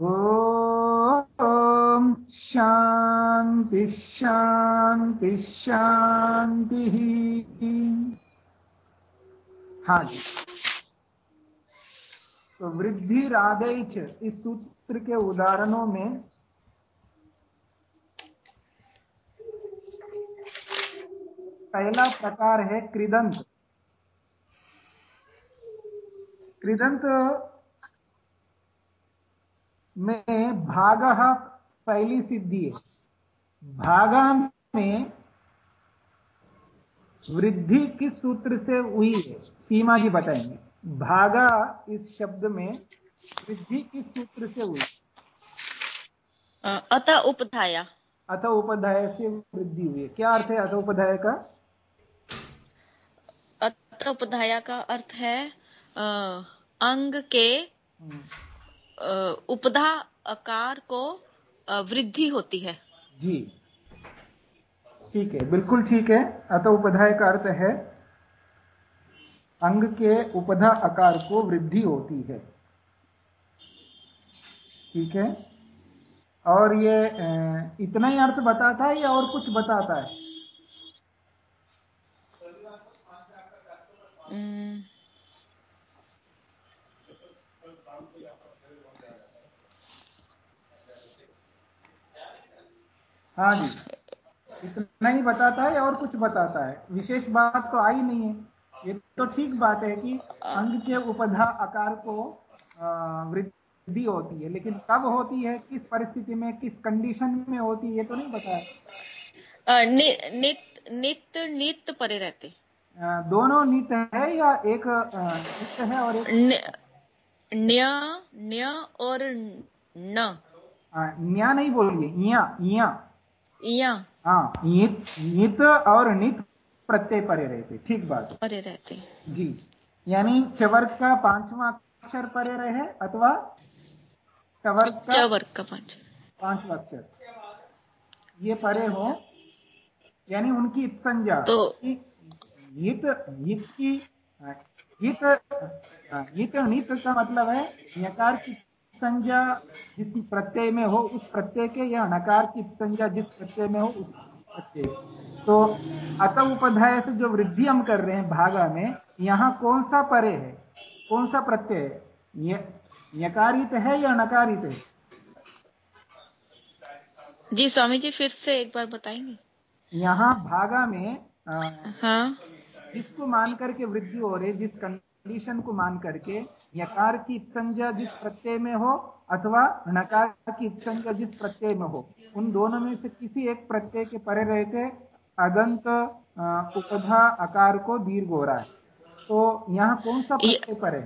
ॐ शान्ति शान्ति शान्तिः। हाँ जी। तो वृद्धि राधेच इस सूत्र के उदाहरणों में पहला प्रकार है कृदंत। कृदंत में भाग पहली सिद्धि है। भागा में वृद्धि किस सूत्र से हुई है? सीमा जी बताएँगे। भागा इस शब्द में वृद्धि किस सूत्र से हुई? अत उपधाया। अथ उपधाय से वृद्धि हुई है। क्या अर्थ है अथ उपधाय का? अत उपधाया का अर्थ है आ, अंग के हम्म। उपधा आकार को वृद्धि होती है। जी। ठीक है बिल्कुल ठीक है। अतः उपधाय का अर्थ है। अंग के उपधा आकार को वृद्धि होती है। ठीक है? और ये इतना ही अर्थ बताता है या और कुछ बताता है? हाँ जी। इतना ही बताता है और कुछ बताता है। विशेष बात तो आई नहीं है। ये तो ठीक बात है कि अंग के उपधा आकार को वृद्धि होती है। लेकिन कब होती है किस परिस्थिति में किस कंडीशन में होती है ये तो नहीं बताया नित नित नित परे रहते। दोनों नित है या एक नित है और एक न्य न्य और न। न्या नहीं बोलिए। या हाँ नित और नित प्रत्यय परे रहते ठीक बात। परे रहते। जी यानी चवर्ग का पांचवा अक्षर परे रहे अथवा चवर्ग का चवर्ग का पाँच पांचवा अक्षर। ये परे हो यानी उनकी इत संज्ञा। तो हित हित की हित हित नित का मतलब है यकार की संज्ञा जिस प्रत्यय में हो उस प्रत्यय के या नकार की संज्ञा जिस प्रत्यय में हो उस प्रत्यय। तो अत उपध्याय से जो वृद्धि हम कर रहे हैं भागा में यहाँ कौन सा परे है? कौन सा प्रत्यय है? यकारित है या नकारित है? जी स्वामी जी फिर से एक बार बताएँगे। यहाँ भागा में आ, हाँ। जिसको मान करके वृद्धि हो रही जिस कंडीशन को मान करके यकार की संज्ञा जिस प्रत्यय में हो अथवा नकार की संज्ञा जिस प्रत्यय में हो उन दोनों में से किसी एक प्रत्यय के परे रहते अदंत उपधा आकार को दीर्घ हो रहा है। तो यहाँ कौन सा प्रत्यय पर है?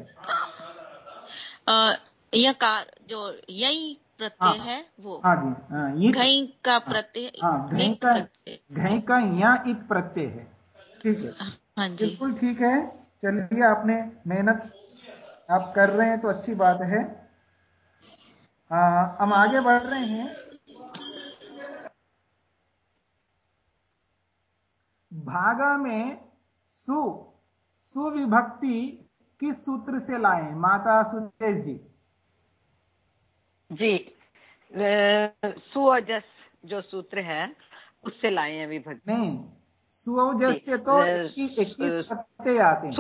यकार जो यही प्रत्यय हाँ, है वो। हाँ जी घई का प्रत्यय हाँ घई का घई का या इत प्रत्यय है। ठीक है। हाँ जी। बिल्कुल ठीक है। चलिए आपने मेहनत आप कर रहे हैं तो अच्छी बात है। आ, हम आगे बढ़ रहे हैं। भागा में सु सुविभक्ति किस सूत्र से लाए? माता सुदेश जी। जी। सुअजस जो सूत्र है उससे लाए हैं विभक्ति नहीं सुअजस से तो इक्कीस आते हाँ।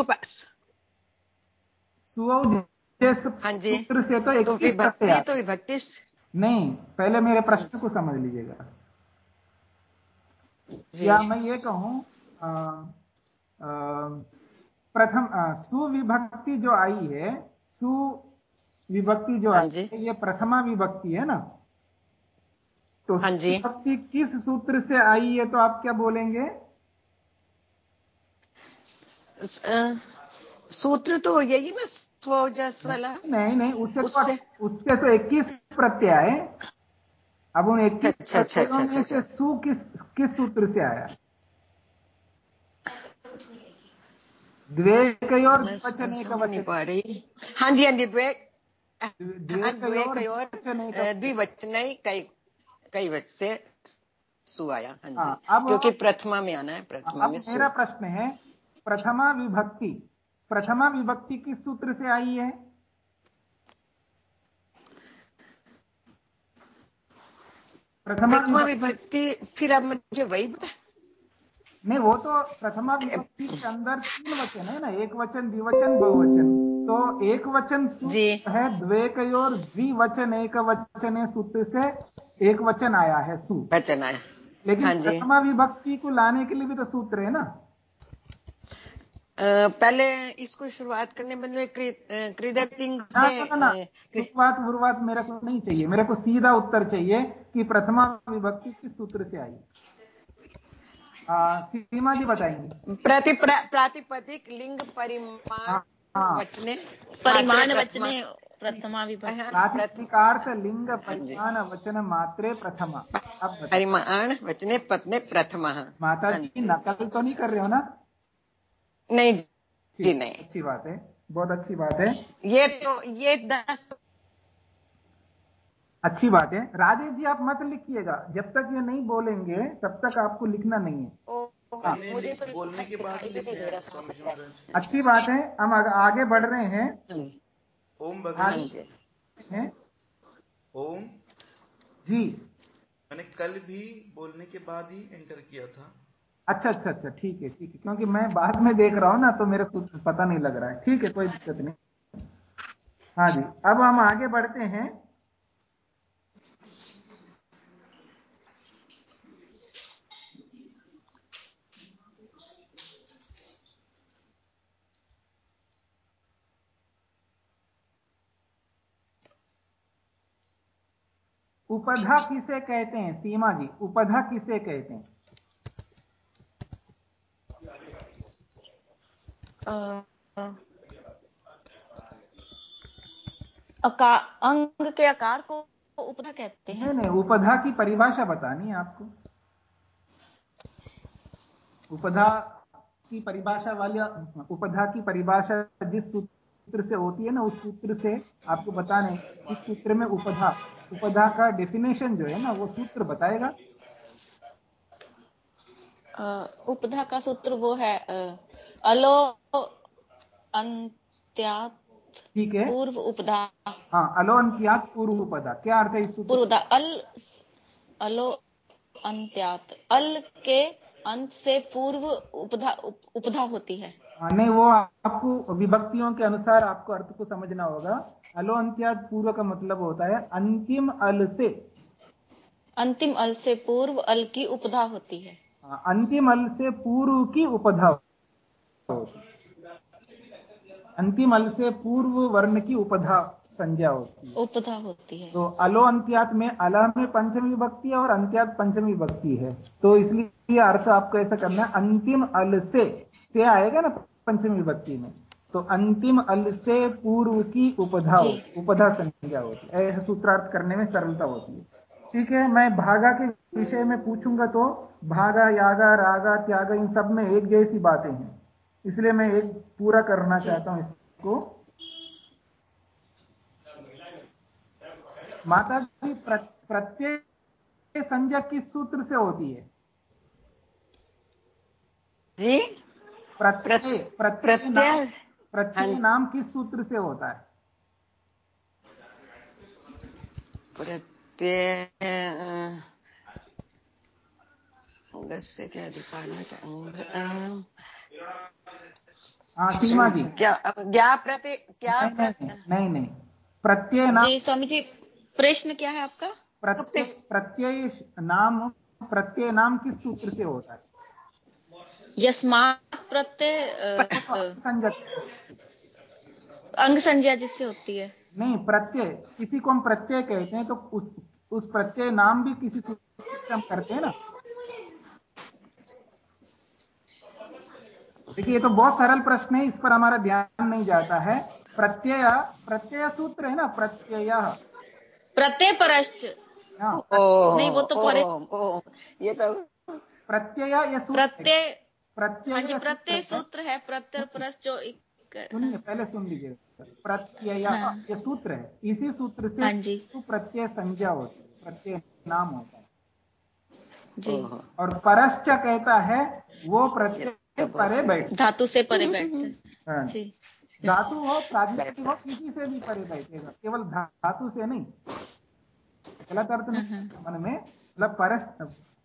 सूत्र से तो प्रत्यय तो विभक्ति नहीं पहले मेरे प्रश्न को समझ लीजिएगा। या मैं ये कहूँ प्रथम सुविभक्ति जो आई है सुविभक्ति जो हाँ आई है ये प्रथमा विभक्ति है ना? तो हाँ विभक्ति किस सूत्र से आई है तो आप क्या बोलेंगे? सूत्र तो यही मैं स्वजस वाला। नहीं नहीं उससे, उससे तो उससे तो इक्कीस प्रत्यय है। अब उन इक्कीस अच्छा, अच्छा, अच्छा, से सु किस किस सूत्र से आया? द्वेकयोर वचन एक वचन। हाँ जी हाँ जी द्वे द्वेकयोर द्विवचन कई कई वचन से सु आया। हाँ जी। हाँ, क्योंकि प्रथमा में आना है प्रथमा में मेरा प्रश्न है प्रथमा विभक्ति। प्रथमा विभक्ति किस सूत्र से आई है? प्रथमा विभक्ति फिर अब मुझे वही बता। नहीं वो तो प्रथमा विभक्ति के अंदर तीन वचन है ना एक वचन द्विवचन बहुवचन। तो एक वचन है है द्वेकयोर द्विवचन एक वचन सूत्र से एक वचन आया है सु। वचन आया। लेकिन हाँ प्रथमा विभक्ति को लाने के लिए भी तो सूत्र है ना। पहले इसको शुरुआत करने में से शुरुआत शुरुआत मेरे को नहीं चाहिए। मेरे को सीधा उत्तर चाहिए कि प्रथमा विभक्ति किस सूत्र से आई। सीमा जी बताएँगे। प्रति प्रातिपदिक लिंग परिमाण हाँ, हाँ। वचने परिमाण वचने प्रथमा। प्रातिकार्थ लिंग परिमाण वचन मात्रे प्रथमा। परिमाण वचने पत्ने प्रथमा। माता जी। नकल तो नहीं कर रहे हो ना? नहीं जी जी नहीं। अच्छी बात है बहुत अच्छी बात है। ये तो ये दस अच्छी बात है। राजेश जी आप मत लिखिएगा। जब तक ये नहीं बोलेंगे तब तक आपको लिखना नहीं है। हाँ। मुझे तो बोलने के बाद अच्छी बात है हम आगे बढ़ रहे हैं। ओम भगवान। हैं? ओम। जी। मैंने कल भी बोलने के बाद ही एंटर किया था। अच्छा अच्छा अच्छा ठीक है ठीक है। क्योंकि मैं बाद में देख रहा हूँ ना तो मेरे को पता नहीं लग रहा है। ठीक है, कोई दिक्कत नहीं। हाँ जी, अब हम आगे बढ़ते हैं। उपधा किसे कहते हैं? सीमा जी, उपधा किसे कहते हैं? अंग के आकार को उपधा कहते हैं। नहीं नहीं उपधा की परिभाषा बतानी है आपको। उपधा की परिभाषा वाली उपधा की परिभाषा जिस सूत्र से होती है ना उस सूत्र से आपको बताने इस सूत्र में उपधा उपधा का डेफिनेशन जो है ना वो सूत्र बताएगा। उपधा का सूत्र वो है अलो अंत्यात ठीक है। पूर्व उपधा हाँ अलो अंत्यात पूर्व उपधा क्या अर्थ है इस सूत्र पूर्व अल अलो अंत्यात। अल के अंत से पूर्व उपधा उपधा होती है। हाँ, नहीं वो आपको विभक्तियों के अनुसार आपको अर्थ को समझना होगा। अलो अंत्यात पूर्व का मतलब होता है अंतिम अल से। अंतिम अल से पूर्व अल की उपधा होती है। हाँ, अंतिम अल से पूर्व की उपधा अंतिम अल से पूर्व वर्ण की उपधा संज्ञा होती है। उपधा होती है। तो अलो अंत्यात में अला में पंचमी विभक्ति है और अंत्यात पंचमी विभक्ति है। तो इसलिए अर्थ आपको ऐसा करना है अंतिम अल से से आएगा ना पंचमी विभक्ति में तो अंतिम अल से पूर्व की उपधा उपधा संज्ञा होती है। ऐसे सूत्रार्थ करने में सरलता होती है। ठीक है मैं भागा के विषय में पूछूँगा तो भागा यागा रागा त्यागा इन सब में एक जैसी बातें हैं। इसलिए मैं एक पूरा करना चाहता हूँ इसको। माता जी प्रत्यय संज्ञा किस सूत्र से होती है? जी। प्रत्यय प्रत्यय प्रत्यय हाँ। नाम किस सूत्र से होता है? प्रत्यय से क्या हाँ सीमा जी क्या क्या प्रत्यय क्या नहीं नहीं नहीं, नहीं। प्रत्यय नाम जी स्वामी जी प्रश्न क्या है आपका प्रत्यय प्रत्यय नाम प्रत्यय नाम किस सूत्र से होता है यस्मात प्रत्यय अंग संज्ञा जिससे होती है नहीं प्रत्यय किसी को हम प्रत्यय कहते हैं तो उस उस प्रत्यय नाम भी किसी सूत्र से हम करते हैं ना देखिए ये तो बहुत सरल प्रश्न है इस पर हमारा ध्यान नहीं जाता है। प्रत्यय प्रत्यय सूत्र है ना? प्रत्यय। प्रत्यय परश्च। हाँ। नहीं वो तो परे। ये तो प्रत्यय या सूत्र? प्रत्यय। प्रत्यय हाँ प्रत्यय सूत्र है प्रत्यय परस जो सुनिए पहले सुन लीजिए। प्रत्यय हाँ। ये सूत्र है। इसी सूत्र से प्रत्यय संज्ञा होती है प्रत्यय नाम होता है। जी। और परश्च कहता है वो प्रत्यय परे बैठ। धातु से परे बैठते हाँ। धातु हो प्राधिपति हो किसी से भी परे बैठेगा। केवल धातु से नहीं। गलत अर्थ नहीं। मन में मतलब पर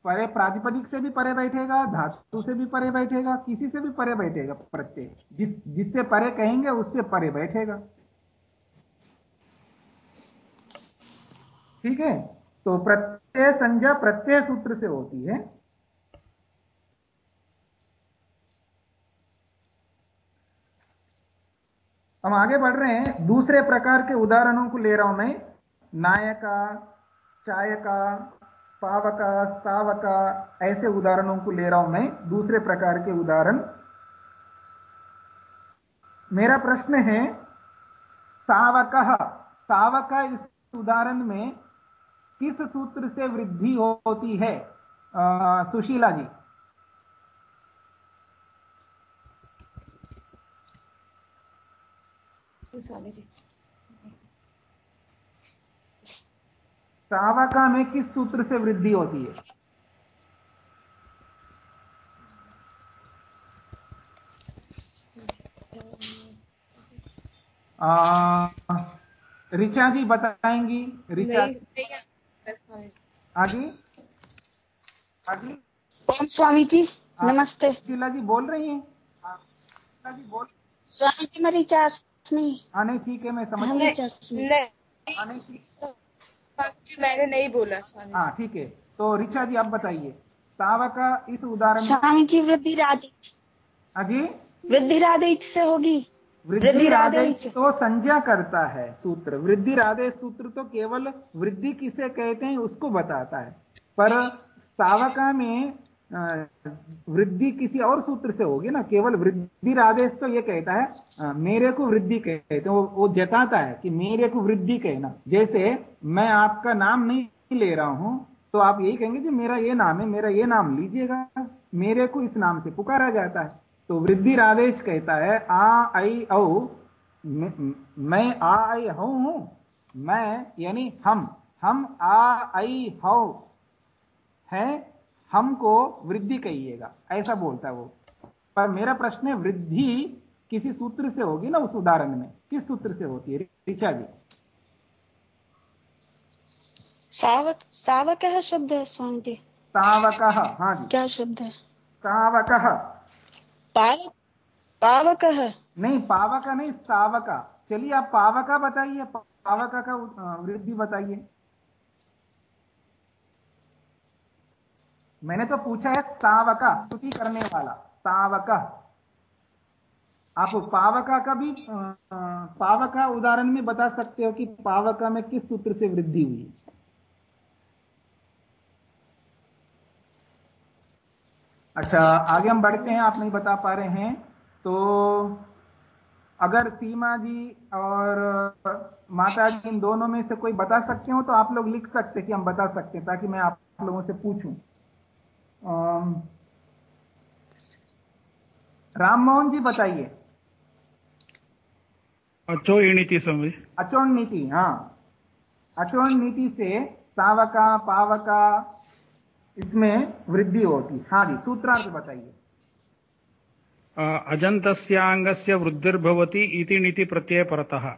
परे प्रातिपदिक से भी परे बैठेगा धातु से भी परे बैठेगा किसी से भी परे बैठेगा प्रत्यय जिस जिससे परे कहेंगे उससे परे बैठेगा। ठीक है? तो प्रत्यय संज्ञा प्रत्यय सूत्र से होती है। हम आगे बढ़ रहे हैं। दूसरे प्रकार के उदाहरणों को ले रहा हूँ मैं। नायका चायका पावका स्तावका ऐसे उदाहरणों को ले रहा हूँ मैं। दूसरे प्रकार के उदाहरण। मेरा प्रश्न है स्तावक स्तावक इस उदाहरण में किस सूत्र से वृद्धि होती है? आ, सुशीला जी। स्वामी जी। सावका में किस सूत्र से वृद्धि होती है? ऋचा जी बताएँगी। ऋचा आगे? आगे? ओम स्वामी जी नमस्ते। शीला जी बोल रही हैं। शीला जी बोल स्वामी जी मेरी चास नहीं हाँ नहीं ठीक है मैं समझ नहीं जी मैंने नहीं बोला स्वामी हाँ ठीक है। तो ऋचा जी आप बताइए का इस उदाहरण स्वामी जी वृद्धि राधे। अजी वृद्धि राधे से होगी। वृद्धि राधेश तो संज्ञा करता है सूत्र। वृद्धि राधे सूत्र तो केवल वृद्धि किसे कहते हैं उसको बताता है। पर स्तावका में वृद्धि किसी और सूत्र से होगी ना केवल वृद्धि आदेश तो ये कहता है मेरे को वृद्धि कहते हैं वो, वो जताता है कि मेरे को वृद्धि कहना। जैसे मैं आपका नाम नहीं ले रहा हूँ तो आप यही कहेंगे कि मेरा ये नाम है मेरा ये नाम लीजिएगा मेरे को इस नाम से पुकारा जाता है। तो वृद्धि आदेश कहता है आ आई औ मैं आ आई हूँ मैं यानी हम हम आ आई हौ है हमको वृद्धि कहिएगा ऐसा बोलता है वो। पर मेरा प्रश्न है वृद्धि किसी सूत्र से होगी ना उस उदाहरण में? किस सूत्र से होती है? ऋचा जी। सावक सावक है शब्द है स्वामी जी। सावक हाँ जी। क्या शब्द है? सावक। पावक पावक। नहीं पावक नहीं सावका। चलिए आप पावका बताइए पावका का वृद्धि बताइए। मैंने तो पूछा है स्तावका स्तुति करने वाला स्तावक आप पावका का भी पावका उदाहरण में बता सकते हो कि पावका में किस सूत्र से वृद्धि हुई? अच्छा आगे हम बढ़ते हैं, आप नहीं बता पा रहे हैं। तो अगर सीमा जी और माता जी इन दोनों में से कोई बता सकते हो तो आप लोग लिख सकते कि हम बता सकते हैं, ताकि मैं आप लोगों से पूछूँ। राम मोहन जी बताइए। अचोड़ नीति समझ। अचोड़ नीति हाँ। अचोड़ नीति से सावका पावका इसमें वृद्धि होती। हाँ जी सूत्रार्थ बताइए। अजंतस्यांगस्य वृद्धिर्भवती इति नीति प्रत्यय परतः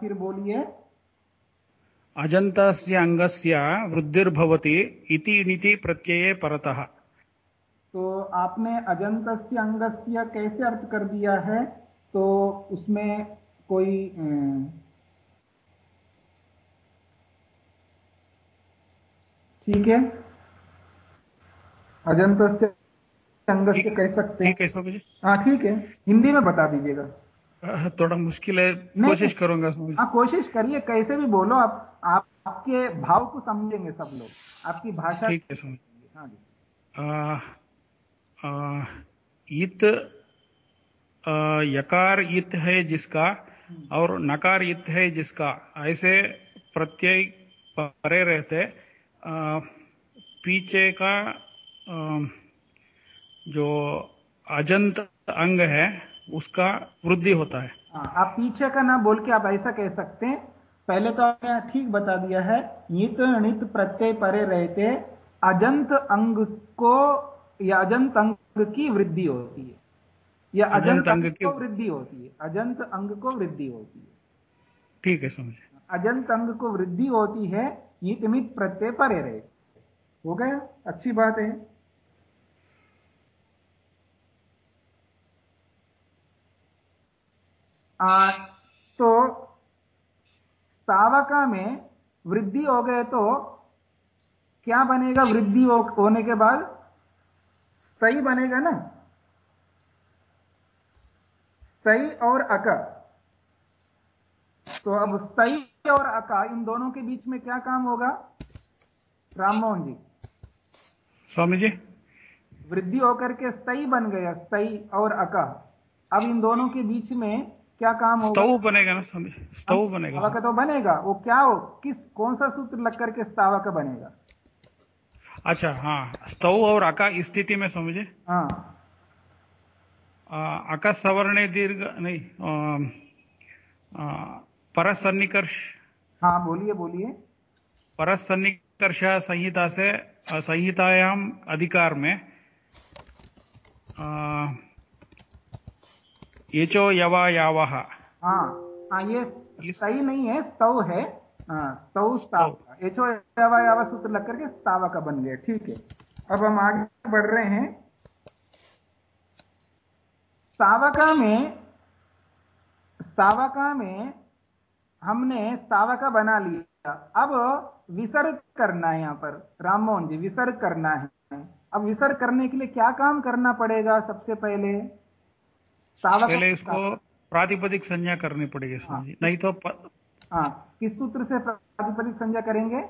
फिर बोलिए। अजन्तस्य अङ्गस्य वृद्धिर्भवति इति नीति प्रत्यये परतः। तो आपने अजंतस्य अंगस्य कैसे अर्थ कर दिया है? तो उसमें कोई ठीक है? अजंतस्य अंगस्य कह सकते हैं। हाँ ठीक है। हिंदी में बता दीजिएगा। थोड़ा मुश्किल है। कोशिश करूँगा हाँ कोशिश करिए कैसे भी बोलो आप। आप आपके भाव को समझेंगे सब लोग। आपकी भाषा ठीक है समझेंगे हाँ जी। इत यकार इत है जिसका हम्म। और नकार इत है जिसका। ऐसे प्रत्यय परे रहते पीछे का जो अजंत अंग है उसका वृद्धि होता है। हाँ, आप पीछे का ना बोल के आप ऐसा कह सकते हैं पहले तो आपने ठीक बता दिया है नित नित प्रत्यय परे रहते अजंत अंग को या अजंत अंग की वृद्धि होती है। या अजंत अंग को वृद्धि होती है अजंत अंग को वृद्धि होती है। ठीक है समझ। अजंत अंग को वृद्धि होती है ईत मित प्रत्यय परे रहे हो गया? अच्छी बात है। आ, स्तावका में वृद्धि हो गए तो क्या बनेगा? वृद्धि हो, होने के बाद सही बनेगा ना? सही और अका। तो अब सही और अका इन दोनों के बीच में क्या काम होगा? राममोहन जी। स्वामी जी। वृद्धि होकर के स्तई बन गया स्तई और अका। अब इन दोनों के बीच में क्या काम होगा? स्तव बनेगा ना स्वामी। स्तव बनेगा। स्तावक तो बनेगा। वो क्या हो? किस कौन सा सूत्र लग करके स्तावक बनेगा? अच्छा हाँ स्तव और अका स्थिति में समझे। हाँ। अका सवर्ण दीर्घ नहीं परसन्निकर्ष। हाँ बोलिए बोलिए। परसन्निकर्ष संहिता से संहितायाम अधिकार में ये चो यवा यावा। हाँ हाँ ये सही नहीं है स्तव है। हाँ स्तव स्ताव। एचो यवा यावा सूत्र लग करके स्तावा का बन गया ठीक है। अब हम आगे बढ़ रहे हैं। स्तावका में स्तावका में हमने स्तावका बना लिया। अब विसर्ग करना है यहाँ पर। राममोहन जी विसर्ग करना है। अब विसर्ग करने के लिए क्या काम करना पड़ेगा सबसे पहले? पहले इसको प्रातिपदिक संज्ञा करनी पड़ेगी हाँ, नहीं तो. हाँ किस सूत्र से प्रातिपदिक संज्ञा करेंगे?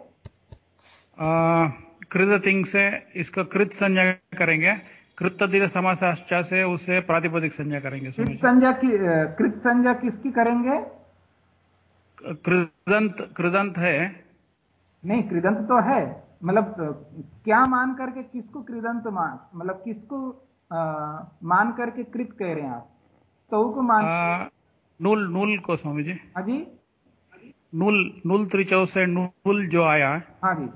कृत तिंग से इसको कृत संज्ञा करेंगे। कृत दीर्घ समासाश्चा से उसे प्रातिपदिक संज्ञा करेंगे कृत संज्ञा की कृत संज्ञा किसकी करेंगे? कृदंत कृदंत है। नहीं कृदंत तो है। मतलब क्या मान करके किसको कृदंत मान मतलब किसको आ, मान करके कृत कह रहे हैं आप? स्तव को मान नूल नूल को स्वामी जी हाँ जी नूल नूल त्रिचौ से नूल जो आया हाँ जी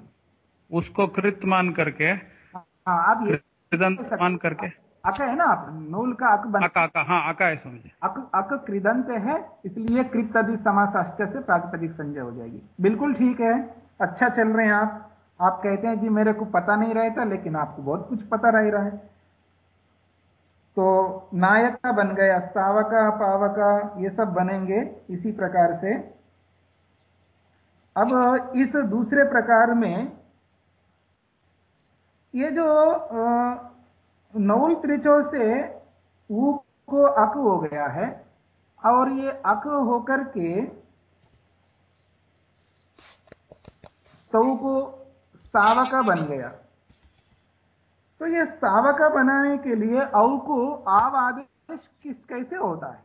उसको कृत मान करके हाँ आप ये कृदंत मान करके अका है ना आप नूल का अक बन अका अका हाँ अका है समझे अक अक कृदंत है इसलिए कृत अधिक समासाष्ट से प्रातिपदिक संजय हो जाएगी बिल्कुल ठीक है अच्छा चल रहे हैं आप आप कहते हैं जी मेरे को पता नहीं रहता लेकिन आपको बहुत कुछ पता रह रहा है तो नायक का बन गया स्तावका पावका, ये सब बनेंगे इसी प्रकार से। अब इस दूसरे प्रकार में ये जो नौल त्रिचो से ऊ को अक हो गया है और ये अक होकर के स्तव को स्तावका बन गया। तो ये स्तावका बनाने के लिए औ को आव आदेश किस कैसे होता है?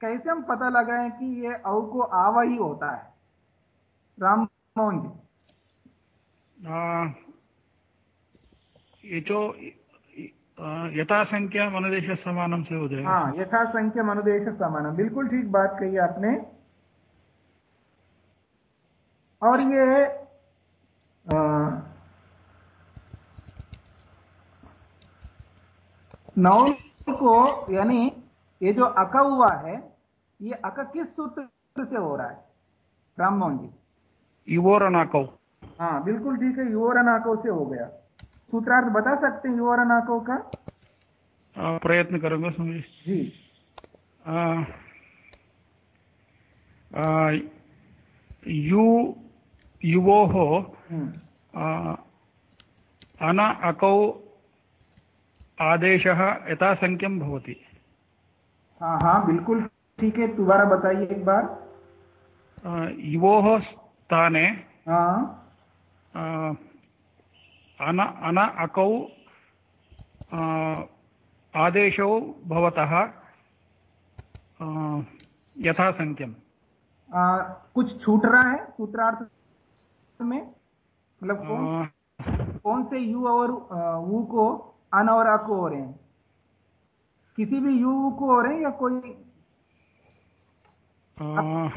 कैसे हम पता लगाएँ कि ये औ को आव ही होता है? राम मोहन जी। ये जो यथासंख्या मनुदेश समानम से हो जाएगा। हाँ यथासंख्या मनुदेश समानम। बिल्कुल ठीक बात कही आपने। और ये नौ को यानी ये जो अका हुआ है ये अका किस सूत्र से हो रहा है? राम मोहन जी। युवोरनाको। हाँ बिल्कुल ठीक है युवोरनाको से हो गया। सूत्रार्थ बता सकते हैं युवोरनाको का? प्रयत्न करूँगा समझ जी। आ, आ, यु युवो हो अन अकौ आदेश यथासंख्यम भवती। हाँ हाँ बिल्कुल ठीक है दोबारा बताइए एक बार। युवो स्थाने हाँ। अन अन अकौ आदेशो भवतः यथासंख्यम कुछ छूट रहा है सूत्रार्थ में? मतलब कौन कौन से यू और वू को अन और अ को हो रहे हैं। किसी भी यू को हो रहे हैं या कोई? हाँ।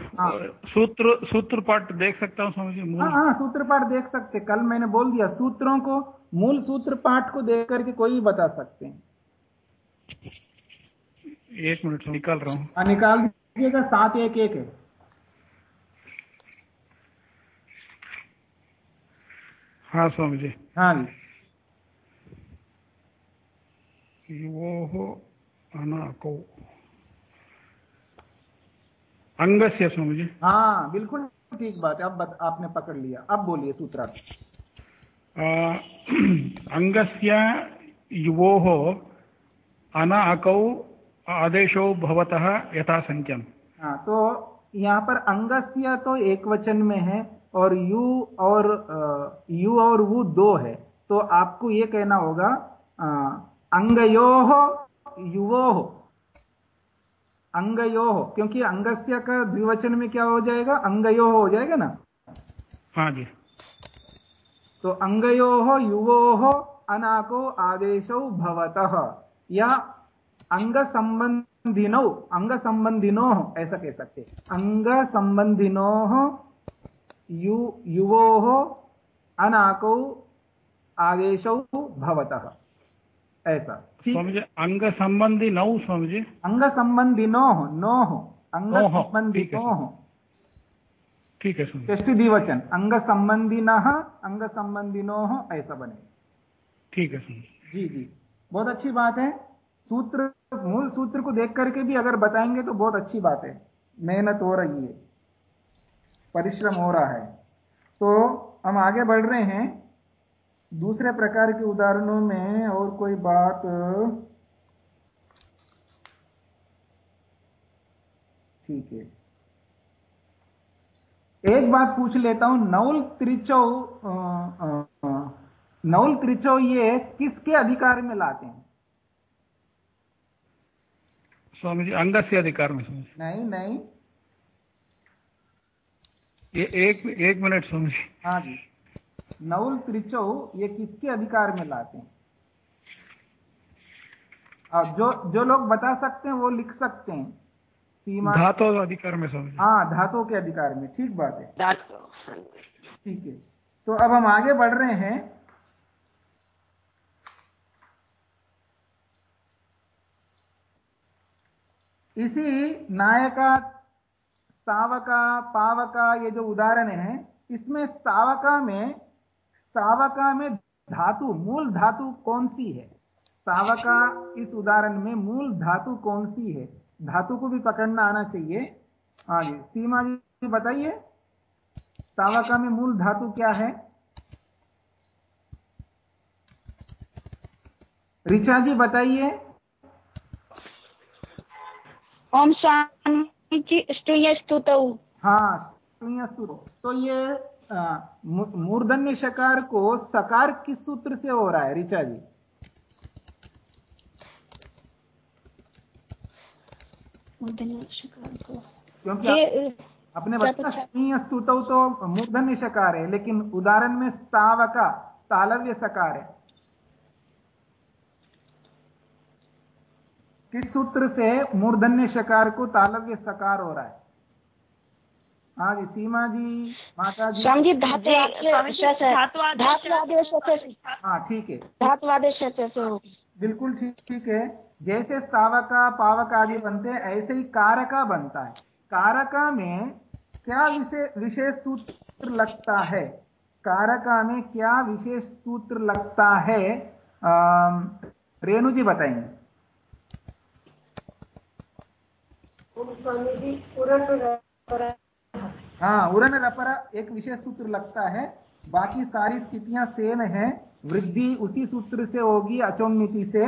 सूत्र सूत्र पाठ देख सकता हूँ समझिए हाँ हाँ सूत्र पाठ देख सकते कल मैंने बोल दिया सूत्रों को मूल सूत्र पाठ को देख करके कोई भी बता सकते हैं। एक मिनट निकाल रहा हूँ। हाँ निकाल दीजिएगा सात एक एक है। हाँ स्वामी जी। हाँ जी। युवोः अनाकौ। अंगस्य स्वामी जी हाँ बिल्कुल ठीक बात है। अब बत, आपने पकड़ लिया। अब बोलिए सूत्रार्थ। अंगस्य युवोः अनाकौ आदेशो भवतः यथासंख्यम। हाँ तो यहाँ पर अंगस्य तो एक वचन में है और यू और यू और वो दो है। तो आपको ये कहना होगा अंगयो युवो। अंगयो क्योंकि अंगस्य का द्विवचन में क्या हो जाएगा? अंगयो हो जाएगा ना? हाँ जी। तो अंगयो युवो अनाको आदेशो भवतः। या अंग संबंधिनो अंग संबंधिनो ऐसा कह सकते अंग संबंधिनो यु युवो अनाको आदेशो भवतः। ऐसा। स्वामी अंग संबंधी नौ स्वामी जी अंग संबंधी नो हो नो हो अंग संबंधी नो हो। ठीक है ष्टी द्विवचन अंग संबंधी न अंग संबंधी नो हो ऐसा बने। ठीक है जी जी। बहुत अच्छी बात है। सूत्र मूल सूत्र को देख करके भी अगर बताएँगे तो बहुत अच्छी बात है। मेहनत हो रही है। परिश्रम हो रहा है। तो हम आगे बढ़ रहे हैं। दूसरे प्रकार के उदाहरणों में और कोई बात ठीक है। एक बात पूछ लेता हूँ नवल त्रिचौ नवल त्रिचौ ये किसके अधिकार में लाते हैं? स्वामी जी अंग से अधिकार में स्वामी नहीं नहीं। ये एक एक मिनट स्वामी जी। हाँ जी। नवल त्रिचौ ये किसके अधिकार में लाते हैं? जो जो लोग बता सकते हैं वो लिख सकते हैं। सीमा धातु अधिकार में समझ। हाँ धातु के अधिकार में ठीक बात है। ठीक है। तो अब हम आगे बढ़ रहे हैं। इसी नायका स्तावका पावका ये जो उदाहरण है इसमें स्तावका में स्तावका में धातु मूल धातु कौन सी है? स्तावका इस उदाहरण में मूल धातु कौन सी है? धातु को भी पकड़ना आना चाहिए। हाँ जी सीमा जी बताइए। स्तावका में मूल धातु क्या है? ऋचा जी बताइए। ओम स्वामी हाँ स्तुत। तो ये मूर्धन्य शकार को सकार किस सूत्र से हो रहा है ऋचा जी? क्योंकि अपने बच्चा स्तुत तो मूर्धन्य शकार है लेकिन उदाहरण में स्तावका तालव्य सकार है। किस सूत्र से मूर्धन्य शकार को तालव्य सकार हो रहा है? हाँ जी सीमा जी माता जी स्वामी धातु आदेश हाँ ठीक है। धातु आदेश बिल्कुल ठीक ठीक है। जैसे स्थावका पावक आदि बनते हैं ऐसे ही कारका बनता है। कारका में क्या विशेष विशेष सूत्र लगता है? कारका में क्या विशेष सूत्र लगता है? रेणु जी बताएँगे। स्वामी जी हाँ उरन रपरा एक विशेष सूत्र लगता है। बाकी सारी स्थितियाँ सेम है। वृद्धि उसी सूत्र से होगी अचोन्नति से।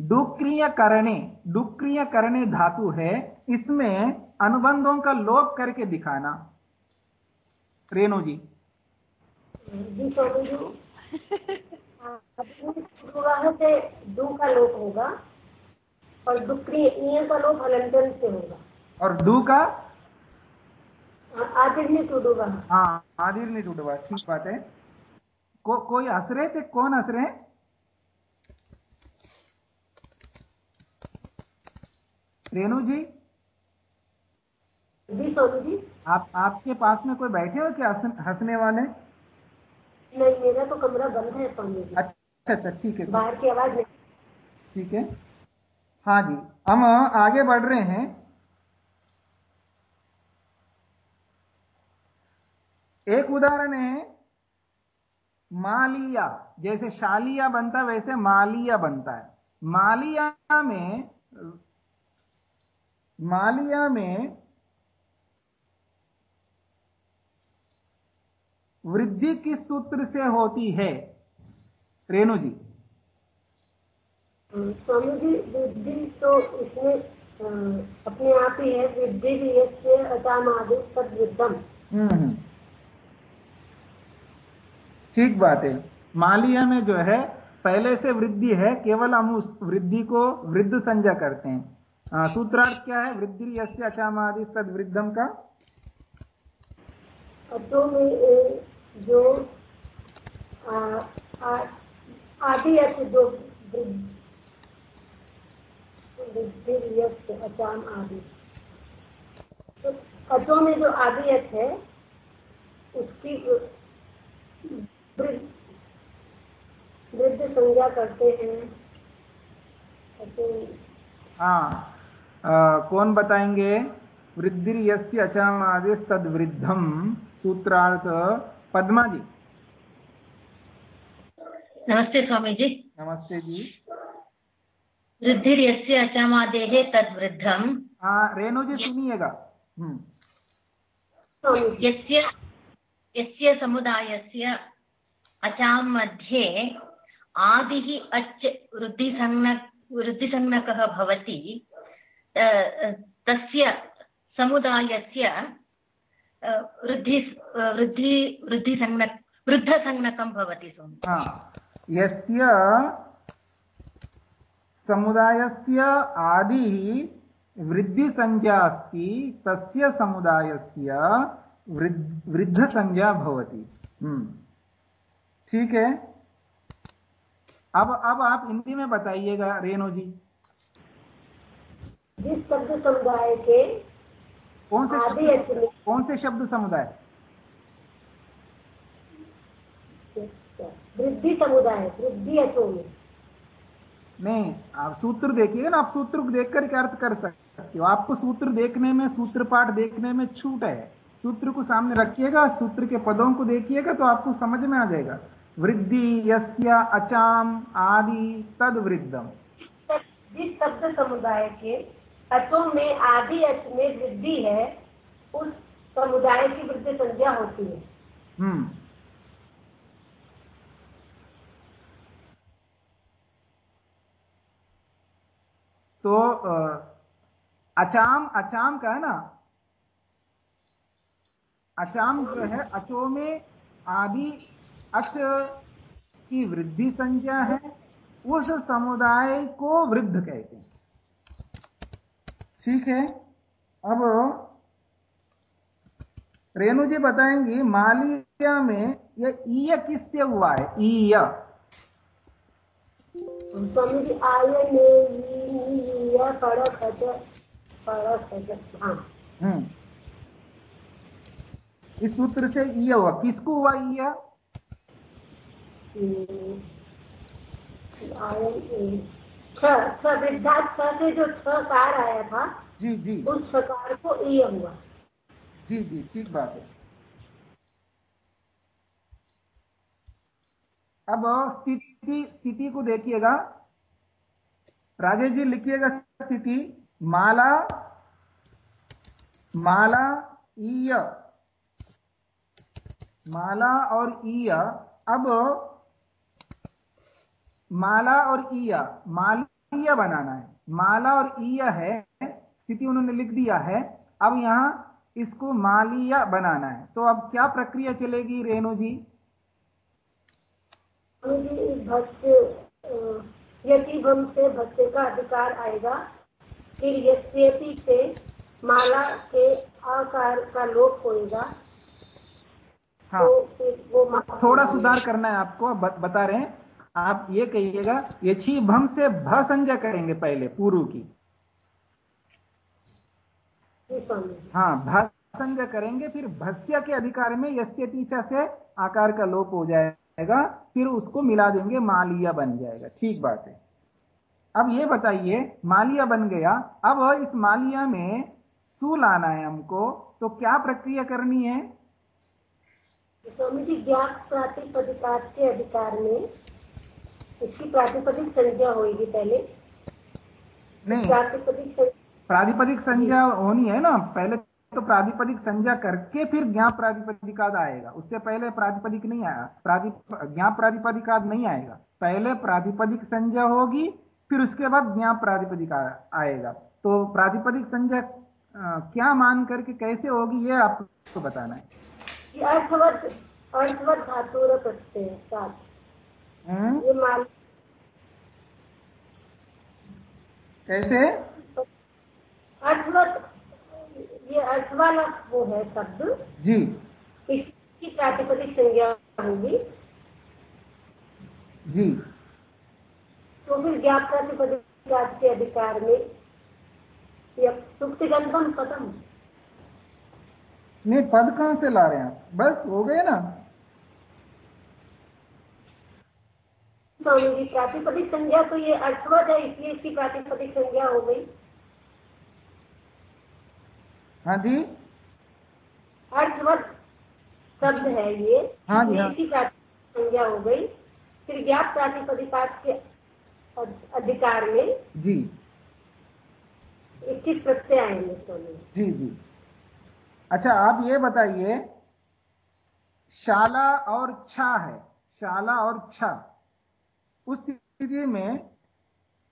डुक्रिय करणे डुक्रिय करणे धातु है। इसमें अनुबंधों का लोप करके दिखाना। रेणु जी। का लोप होगा और डुक्रिय का लोप हलंतन से होगा। और डू का? आदिर्नी टूडूबा हाँ आदिर्नी टूडूबा ठीक बात है। को, कोई हंस रहे थे? कौन हंस रहे रेणु जी? जी सोनू जी। आप आपके पास में कोई बैठे हो क्या हंसने वाले? नहीं मेरा तो कमरा बंद है स्वामी अच्छा अच्छा ठीक है। बाहर की आवाज़ नहीं। ठीक है। हाँ जी हम आगे बढ़ रहे हैं। एक उदाहरण है मालिया जैसे शालिया बनता वैसे मालिया बनता है। मालिया में मालिया में वृद्धि किस सूत्र से होती है? रेणु जी। स्वामी जी वृद्धि तो इसमें अपने आप ही है वृद्धि भी अचाम आदि सब वृद्धम। ठीक बात है। मालिया में जो है, पहले से वृद्धि है, केवल हम उस वृद्धि को वृद्ध संज्ञा करते हैं। सूत्रार्थ क्या है? वृद्धि यस्य अचामादि तद वृद्धम का? जो आदि जो आदि में जो आदि है, उसकी वृद्ध संज्ञा करते हैं हाँ। कौन बताएँगे? वृद्धि यस्य अचामादेश तद वृद्धम सूत्रार्थ पद्मा जी नमस्ते स्वामी जी नमस्ते जी। वृद्धि यस्य अचामादेह तद वृद्धम हाँ रेणु जी सुनिएगा। हम्म। यस्य यस्य समुदायस्य अचां मध्ये आदिः अच् वृद्धिसंज्ञ वृद्धिसंज्ञकः भवति तस्य समुदायस्य वृद्धि वृद्धि वृद्धिसंज्ञ वृद्धसंज्ञकं भवति यस्य समुदायस्य आदिः वृद्धिसंज्ञा अस्ति, तस्य समुदायस्य वृद्धसंज्ञा भवति हम्म। ठीक है? अब अब आप हिंदी में बताइएगा रेणु जी। जिस शब्द समुदाय के कौन से शब्द कौन से शब्द समुदाय? वृद्धि समुदाय वृद्धि नहीं आप सूत्र देखिएगा ना आप सूत्र को देखकर क्या अर्थ कर सकते हो। आपको सूत्र देखने में सूत्र पाठ देखने में छूट है। सूत्र को सामने रखिएगा सूत्र के पदों को देखिएगा तो आपको समझ में आ जाएगा। वृद्धि यस्य अचाम आदि तद वृद्धम जिस शब्द समुदाय के अचों में आदि अच में वृद्धि है उस समुदाय की वृद्धि संज्ञा होती है। हम्म। तो अचाम अचाम का है ना? अचाम जो है अचो में आदि अच की वृद्धि संख्या है उस समुदाय को वृद्ध कहते हैं। ठीक है? अब रेणु जी बताएँगी मालिया में यह ईय किससे हुआ है? ईय। आय हाँ। हम्म। इस सूत्र से ईय हुआ। किसको हुआ ईय? से जो छ कार आया था जी जी उस छकार को हुआ जी जी ठीक बात है अब स्थिति स्थिति को देखिएगा राजेश जी लिखिएगा स्थिति माला माला ईय माला और ईय अब माला और ईया मालिया बनाना है। माला और ईया है स्थिति उन्होंने लिख दिया है। अब यहाँ इसको मालिया बनाना है। तो अब क्या प्रक्रिया चलेगी रेणु जी? यतिभम से भत्ते का अधिकार आएगा फिर यति से माला के आकार का लोप होएगा हाँ। तो वो थोड़ा सुधार करना है आपको बता रहे हैं। आप ये कहिएगा, ये छी भम से भ संज्ञा करेंगे पहले, पूर्व की। हाँ भ संज्ञा करेंगे, फिर भस्य के अधिकार में यस्य तीचा से आकार का लोप हो जाएगा, फिर उसको मिला देंगे, मालिया बन जाएगा। ठीक बात है। अब ये बताइए, मालिया बन गया, अब इस मालिया में सू लाना है हमको तो क्या प्रक्रिया करनी है? स्वामी जी, ज्ञात के अधिकार में इसकी प्रातिपदिक संज्ञा होगी पहले। नहीं। प्रातिपदिक प्रातिपदिक संज्ञा होनी है ना। पहले तो प्रातिपदिक संज्ञा करके फिर ज्ञा प्रातिपदिकाद आएगा। उससे पहले प्रातिपदिक नहीं आया। प्रातिप ज्ञा प्रातिपदिकाद नहीं आएगा। पहले प्रातिपदिक संज्ञा होगी फिर उसके बाद ज्ञा प्रातिपदिक आएगा। तो प्रातिपदिक संज्ञा क्या मान करके कैसे होगी ये आपको बताना है। अर्थवत अर्थवत धातु प्रत्यय हम्म? मान कैसे? ये अर्थ वाला वो है शब्द। जी। इसकी प्रातिपदिक संज्ञा होगी। जी। तो फिर ज्ञाप प्रातिपदिक के अधिकार में पदम। नहीं पद कहाँ से ला रहे हैं? बस हो गए ना? स्वामी जी प्रातिपदिक संज्ञा तो ये अर्थवत है इसलिए इसकी प्रातिपदिक संज्ञा हो गई। हाँ जी। अर्थवत शब्द है ये हाँ जी हाँ। इसकी प्रातिपदिक संज्ञा हो गई। फिर ज्ञाप प्रातिपदिका के अधिकार में जी। इक्कीस प्रत्यय आएँगे स्वामी जी जी। अच्छा आप ये बताइए शाला और छा है शाला और छा। उस स्थिति में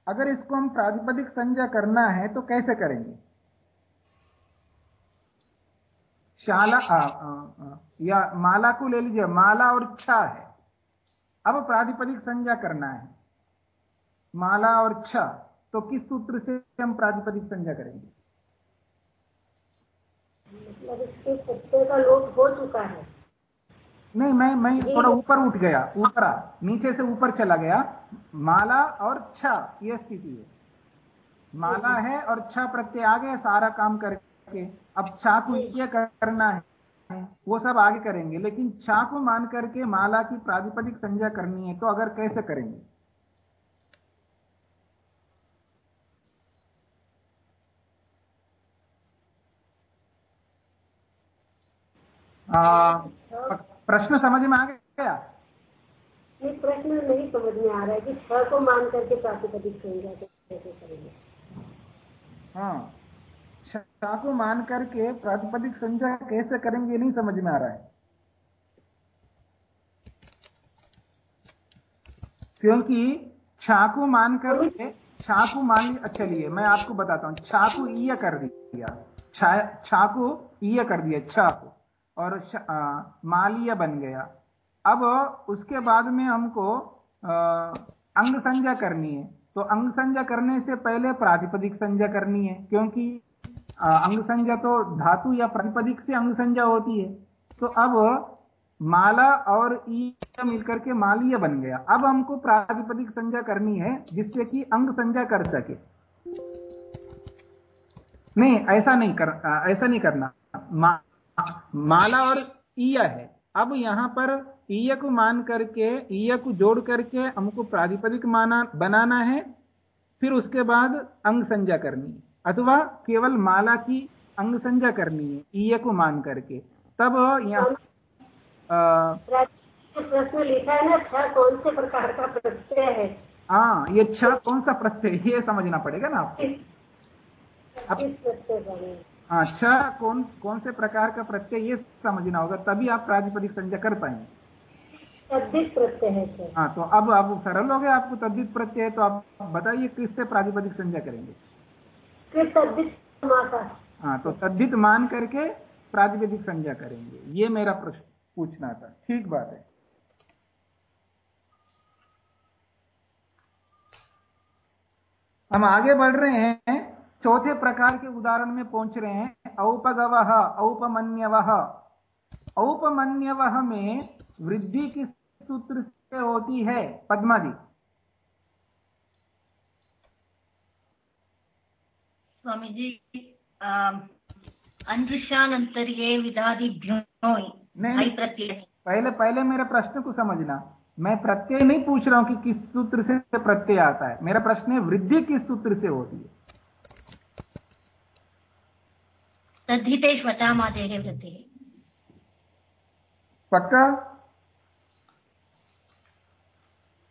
अगर इसको हम प्रातिपदिक संज्ञा करना है तो कैसे करेंगे? शाला आ, आ, आ, या माला को ले लीजिए माला और छा है। अब प्रातिपदिक संज्ञा करना है। माला और छ तो किस सूत्र से हम प्रातिपदिक संज्ञा करेंगे? मतलब इसके का लोप हो चुका है। नहीं मैं मैं थोड़ा ऊपर उठ गया ऊपर नीचे से ऊपर चला गया। माला और छ ये स्थिति है। माला है और छ प्रत्यय आ गए सारा काम करके। अब छा को ये करना है वो सब आगे करेंगे। लेकिन छा को मान करके माला की प्रातिपदिक संज्ञा करनी है तो अगर कैसे करेंगे? आ, प्रश्न समझ में आ गया? ये प्रश्न नहीं समझ में आ रहा है कि छ को मान करके प्रातिपदिक संज्ञा कैसे करेंगे? हाँ। छ को मान करके प्रातिपदिक संज्ञा कैसे करेंगे नहीं समझ में आ रहा है। क्योंकि छाकू मान करके छाकू मान ली चलिए मैं आपको बताता हूँ। छाकू ईय कर दिया। छा छाकू ईय कर दिया छाकू और मालिया बन गया। अब उसके बाद में हमको अंग संज्ञा करनी है। तो अंग संज्ञा करने से पहले प्रातिपदिक संज्ञा करनी है, क्योंकि अंग संज्ञा तो धातु या प्रातिपदिक से अंग संज्ञा होती है। तो अब माला और ई मिलकर के मालिया बन गया। अब हमको प्रातिपदिक संज्ञा करनी है, जिससे कि अंग संज्ञा कर सके। नहीं, ऐसा नहीं कर ऐसा नहीं करना। माला और ईय है। अब यहाँ पर ईय को मान करके ईय को जोड़ करके हमको प्रातिपदिक माना बनाना है। फिर उसके बाद अंग संज्ञा करनी है। अथवा केवल माला की अंग संज्ञा करनी है ईय को मान करके। तब यहाँ प्रश्न लिखा है ना छह कौन से प्रकार का प्रत्यय है? हाँ ये छह कौन सा प्रत्यय ये समझना पड़ेगा ना आपको। अच्छा कौन कौन से प्रकार का प्रत्यय ये समझना होगा तभी आप प्रातिपदिक संज्ञा कर पाएँगे। प्रत्यय है हाँ तो अब अब सरल हो गया आपको तद्दित प्रत्यय है तो आप बताइए किससे प्रातिपदिक संज्ञा करेंगे? हाँ तो तद्दित मान करके प्रातिपदिक संज्ञा करेंगे। ये मेरा प्रश्न पूछना था। ठीक बात है। हम आगे बढ़ रहे हैं। चौथे प्रकार के उदाहरण में पहुँच रहे हैं औपगव औपमन्यव। औपमन्यव में वृद्धि किस सूत्र से होती है? पद्मा जी स्वामी जी अंतरिये विधादिभ्यो नहीं पहले पहले मेरे प्रश्न को समझना। मैं प्रत्यय नहीं पूछ रहा हूँ कि किस सूत्र से प्रत्यय आता है। मेरा प्रश्न है वृद्धि किस सूत्र से होती है? तद्धिते श्वतामादेः वृत्तिः पक्का?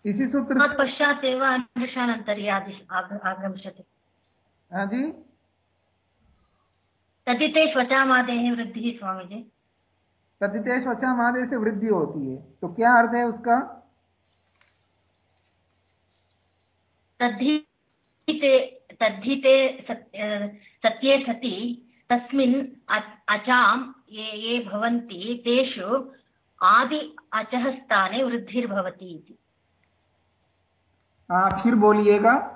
इसी सूत्र पश्चात एव अनुषानन्तर्यादि आगमिष्यति। हाँ जी। तदिते स्वचामादेः वृद्धिः स्वामी तदिते स्वचामादे से वृद्धि होती है। तो क्या अर्थ है उसका? तद्धिते तद्धिते सत्ये सति तस्मिन् अचां ये ये भवन्ति तेषु आदि अचः स्थाने वृद्धिर्भवति इति। फिर बोलिएगा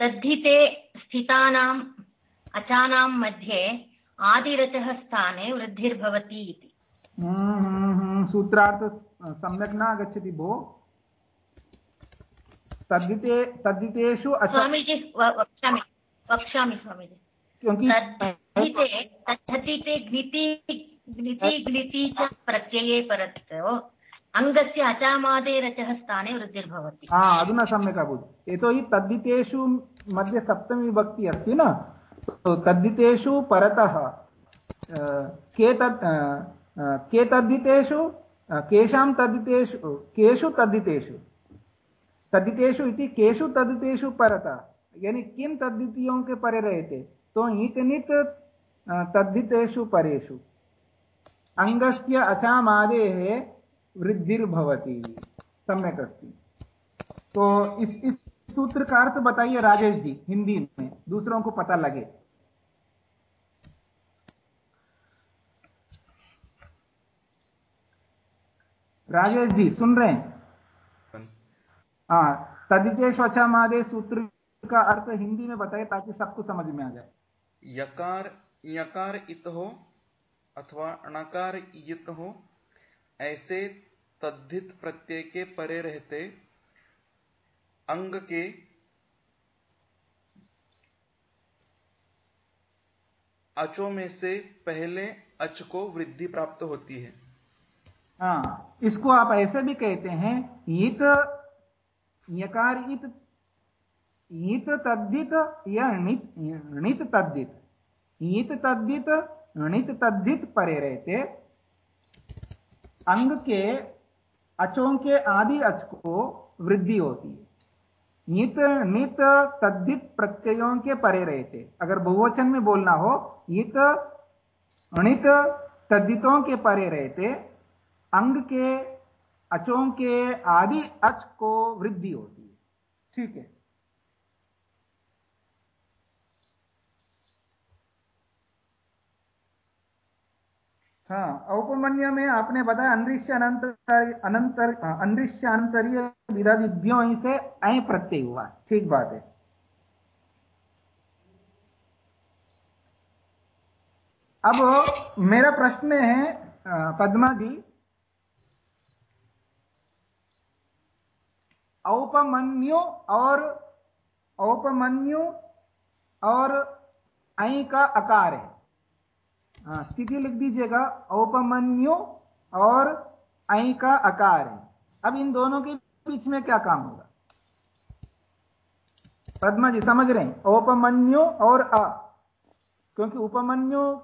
तद्धिते स्थितानाम् अचानां मध्ये आदिरचः स्थाने वृद्धिर्भवति इति। हम्म, हम्म, हम्म, सूत्रार्थ सम्यक् न आगच्छति भो। तद्धिते तद्धितेषु स्वामीजी वक्ष्यामि वक्ष्यामि स्वामीजी। क्योंकि तद्धिते घ्निति घ्निति घ्निति च प्रत्यये परतो। अङ्गस्य अचामादेरचः स्थाने वृद्धिर्भवति। हा अधुना सम्यक् अभूत्। यतोहि तद्धितेषु मध्ये सप्तमी विभक्ति अस्ति न? तो तद्धितेषु परतः के तत् के तद्धितेषु केषां तद्धितेषु केषु तद्धितेषु तद्धितेषु इति केशु तद्धितेषु परतः। यानी किन तद्धितियों के परे रहते तो हित नित तद्धितेषु परेषु। अङ्गस्य अचामादेः वृद्धिर्भवती। सम्यक अस्ति। तो इस इस सूत्र का अर्थ बताइए राजेश जी हिंदी में, दूसरों को पता लगे। राजेश जी सुन रहे हैं? हाँ तदिते स्वचा मादे सूत्र का अर्थ हिंदी में बताए ताकि सबको समझ में आ जाए। यकार यकार इत हो अथवा अणकार इत हो ऐसे तद्धित प्रत्यय के परे रहते अंग के अचों में से पहले अच को वृद्धि प्राप्त होती है। हाँ इसको आप ऐसे भी कहते हैं ईत यकार इत ईत तद्धित या णित तद्धित। ईत तद्धित णित तद्धित परे रहते। अंग के, अचों के आदि अच को वृद्धि होती है। नित नित, तद्धित प्रत्ययों के परे रहते। अगर बहुवचन में बोलना हो इत अणित, तद्धितों के परे रहते। अंग के अचों के आदि अच को वृद्धि होती है। ठीक है? हाँ औपमन्य में आपने बताया अनृश्य अनंतर अनंतर अनृश्य अंतरीय विधादिभ्यों से ऐ प्रत्यय हुआ। ठीक बात है। अब मेरा प्रश्न है पद्मा जी औपमन्यु और औपमन्यु और ऐ का आकार है। स्थिति लिख दीजिएगा। औपमन्यु और ऐ का आकार है। अब इन दोनों के बीच में क्या काम होगा? पद्मा जी, समझ रहे हैं? औपमन्यु और अ। क्योंकि उपमन्यु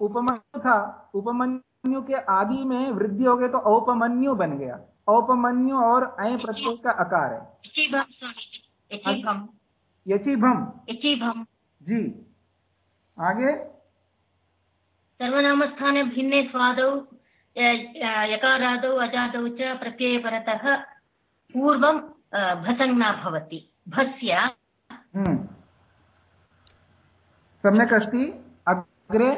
उपमन्यु था, उपमन्यु के आदि में वृद्धि हो गई तो औपमन्यु बन गया। औपमन्यु और ऐ प्रत्यय का आकार है। यचिभम जी। आगे। सर्वनामस्थाने भिन्ने स्वादौ यकारादौ अजादौ च प्रत्ययपरतः पूर्वं भसंज्ञा भवति। भस्य। हम्म। सम्यक् अस्ति। अग्रे।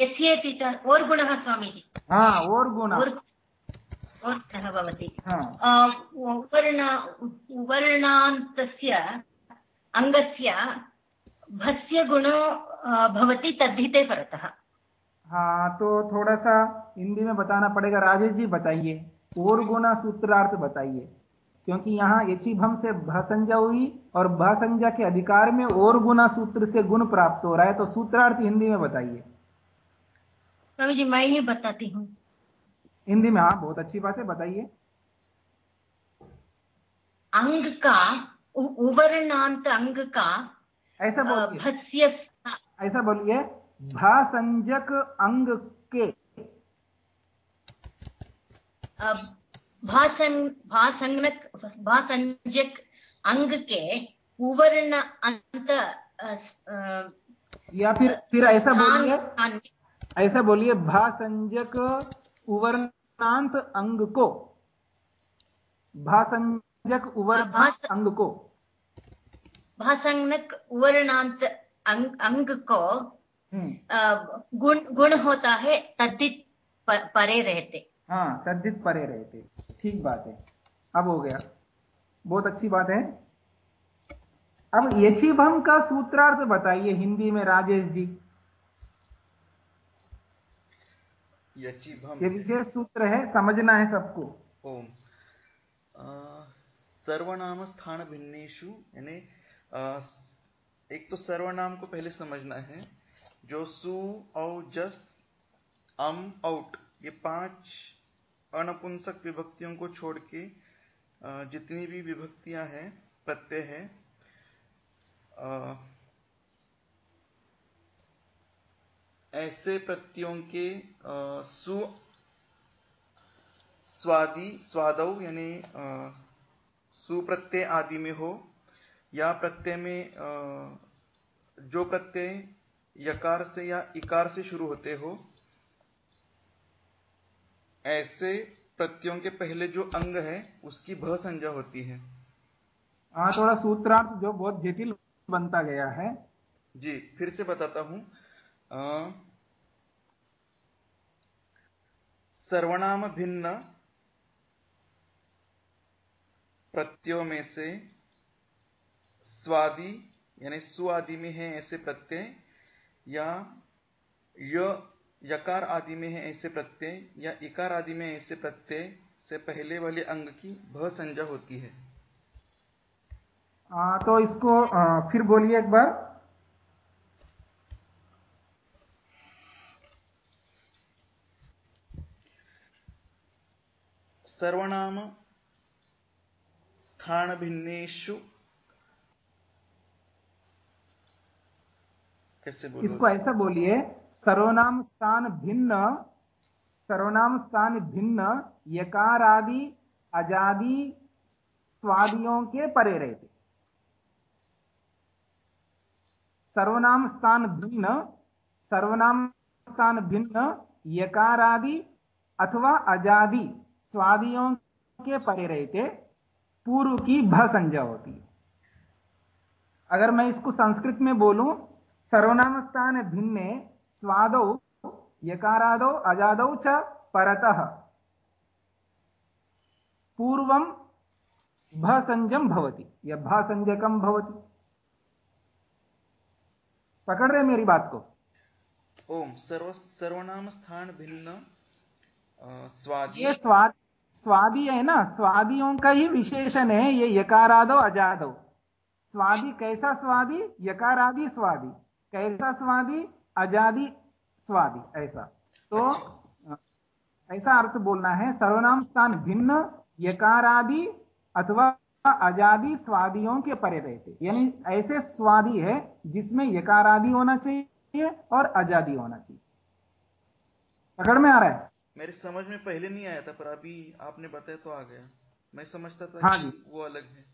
यस्येति ओर्गुणः स्वामीजि। हा ओर्गुणः। ओर्गुणः भवति। उपर्ण उवर्णान्तस्य अङ्गस्य भस्य गुणो भवति तद्धिते परतः हाँ तो थोड़ा सा हिंदी में बताना पड़ेगा। राजेश जी बताइए। और गुना सूत्रार्थ बताइए। क्योंकि यहाँ यचिभम से भसंजा हुई और भसंजा के अधिकार में और गुना सूत्र से गुण प्राप्त हो रहा है तो सूत्रार्थ हिंदी में बताइए। स्वामी जी मैं ही बताती हूँ। हिंदी में हाँ बहुत अच्छी बात है बताइए। अंग का उवर्णांत अंग का ऐसा बोलिए। ऐसा बोलिए भासंजक अंग के भासन भासंगनक भासंजक अंग के उवर्ण अंत या फिर फिर ऐसा बोलिए। ऐसा बोलिए भासंजक उवर्णांत अंग को। भासंजक उवर्णांत अंग को। भासंगनक उवर्णांत अंग, अंग को हम्म। गुण गुण होता है तद्दित परे रहते। हाँ तद्दित परे रहते। ठीक बात है। अब हो गया। बहुत अच्छी बात है। अब यचिभम का सूत्रार्थ बताइए हिंदी में राजेश जी यचिभम ये विशेष सूत्र है समझना है सबको। ओम। सर्वनाम स्थान भिन्नेशु यानी एक तो सर्वनाम को पहले समझना है जो सु औ जस अम आउट ये पाँच अनपुंसक विभक्तियों को छोड़ के जितनी भी विभक्तियाँ हैं प्रत्यय है ऐसे प्रत्ययों के सु स्वादि स्वादव यानी सुप्रत्यय आदि में हो या प्रत्यय में जो प्रत्यय यकार से या इकार से शुरू होते हो ऐसे प्रत्ययों के पहले जो अंग है उसकी भ संज्ञा होती है। हाँ थोड़ा सूत्रार्थ जो बहुत जटिल बनता गया है। जी फिर से बताता हूँ। सर्वनाम भिन्न प्रत्ययों में से स्वादि यानी सुआदि में है ऐसे प्रत्यय या य यकार आदि में है ऐसे प्रत्यय या इकार आदि में ऐसे प्रत्यय से पहले वाले अंग की भ संज्ञा होती है। आ, तो इसको आ, फिर बोलिए एक बार। सर्वनाम स्थान भिन्नेशु कैसे बोलो इसको ऐसा बोलिए, सर्वनाम स्थान भिन्न, सर्वनाम स्थान भिन्न यकार आदि अजादी, स्वादियों के परे रहते। सर्वनाम स्थान भिन्न, सर्वनाम स्थान भिन्न, यकारादि अथवा अजादि। स्वादियों के परे रहते, पूर्व की भ संज्ञा होती है। अगर मैं इसको संस्कृत में बोलूँ, सर्वनाम स्थान भिन्ने स्वादौ यकारादौ अजादौ च परतः। पूर्वं भसंजम भवति, या भसंजकम भवति। पकड़ रहे मेरी बात को? ओम, सर्व, सर्वनाम स्थान भिन्न स्वादी। ये स्वाद स्वादी है ना? स्वादियों का ही विशेषण है ये यकारादो अजादो। स्वादी कैसा स्वादी? यकारादि स्वादी। कैसा स्वादी? अजादी स्वादी ऐसा। तो अच्छा। ऐसा अर्थ बोलना है सर्वनाम स्थान भिन्न यकारादि अथवा आज़ादी स्वादियों के परे रहते। यानी ऐसे स्वादी है जिसमें यकारादि होना चाहिए और आज़ादी होना चाहिए। पकड़ में आ रहा है? मेरी समझ में पहले नहीं आया था पर अभी आपने बताया तो आ गया। मैं समझता था हाँ जी। वो अलग है।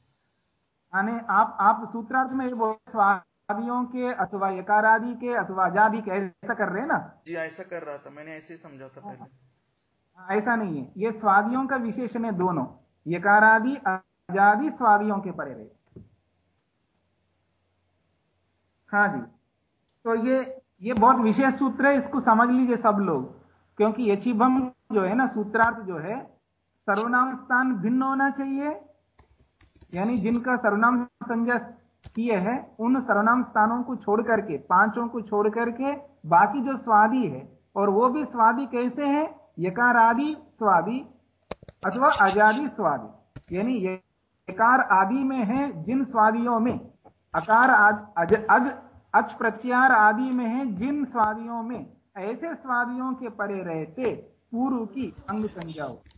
यानी आप आप सूत्रार्थ में बोल स्वादियों के अथवा यकारादि के अथवा आज़ादी के ऐसा कर रहे हैं ना? जी ऐसा कर रहा था। मैंने ऐसे ही समझा था पहले। हाँ, ऐसा नहीं है। ये स्वादियों का विशेषण है दोनों। यकारादि आज़ादी स्वादियों के परे रहे। हाँ जी। तो ये ये बहुत विशेष सूत्र है इसको समझ लीजिए सब लोग। क्योंकि यचिभम जो है ना सूत्रार्थ जो है सर्वनाम स्थान भिन्न होना चाहिए। यानी जिनका सर्वनाम संज्ञा किए है उन सर्वनाम स्थानों को छोड़ करके पाँचों को छोड़ करके बाकी जो स्वादी है और वो भी स्वादी कैसे है? यकार आदि स्वादी अथवा आज़ादी स्वादी। यानी एकार आदि में है जिन स्वादियों में अकार अज, अज अच प्रत्यार आदि में है जिन स्वादियों में। ऐसे स्वादियों के परे रहते पूर्व की अंग संज्ञा होती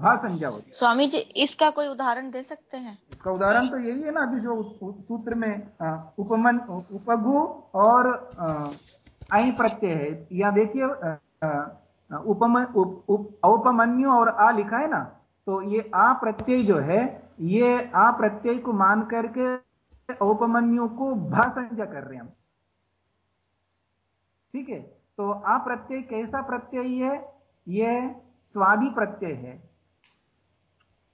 भा संज्ञा होती स्वामी जी इसका कोई उदाहरण दे सकते हैं? इसका उदाहरण तो यही है ना अभी जो सूत्र में उपमन उपगु और आई प्रत्यय है। या देखिए उपमन औपमन्यु और आ लिखा है ना तो ये आ प्रत्यय जो है ये आ प्रत्यय को मान करके औपमन्यु को भ संज्ञा कर रहे हैं हम। ठीक है? तो आ प्रत्यय कैसा प्रत्यय है यह स्वादि प्रत्यय है।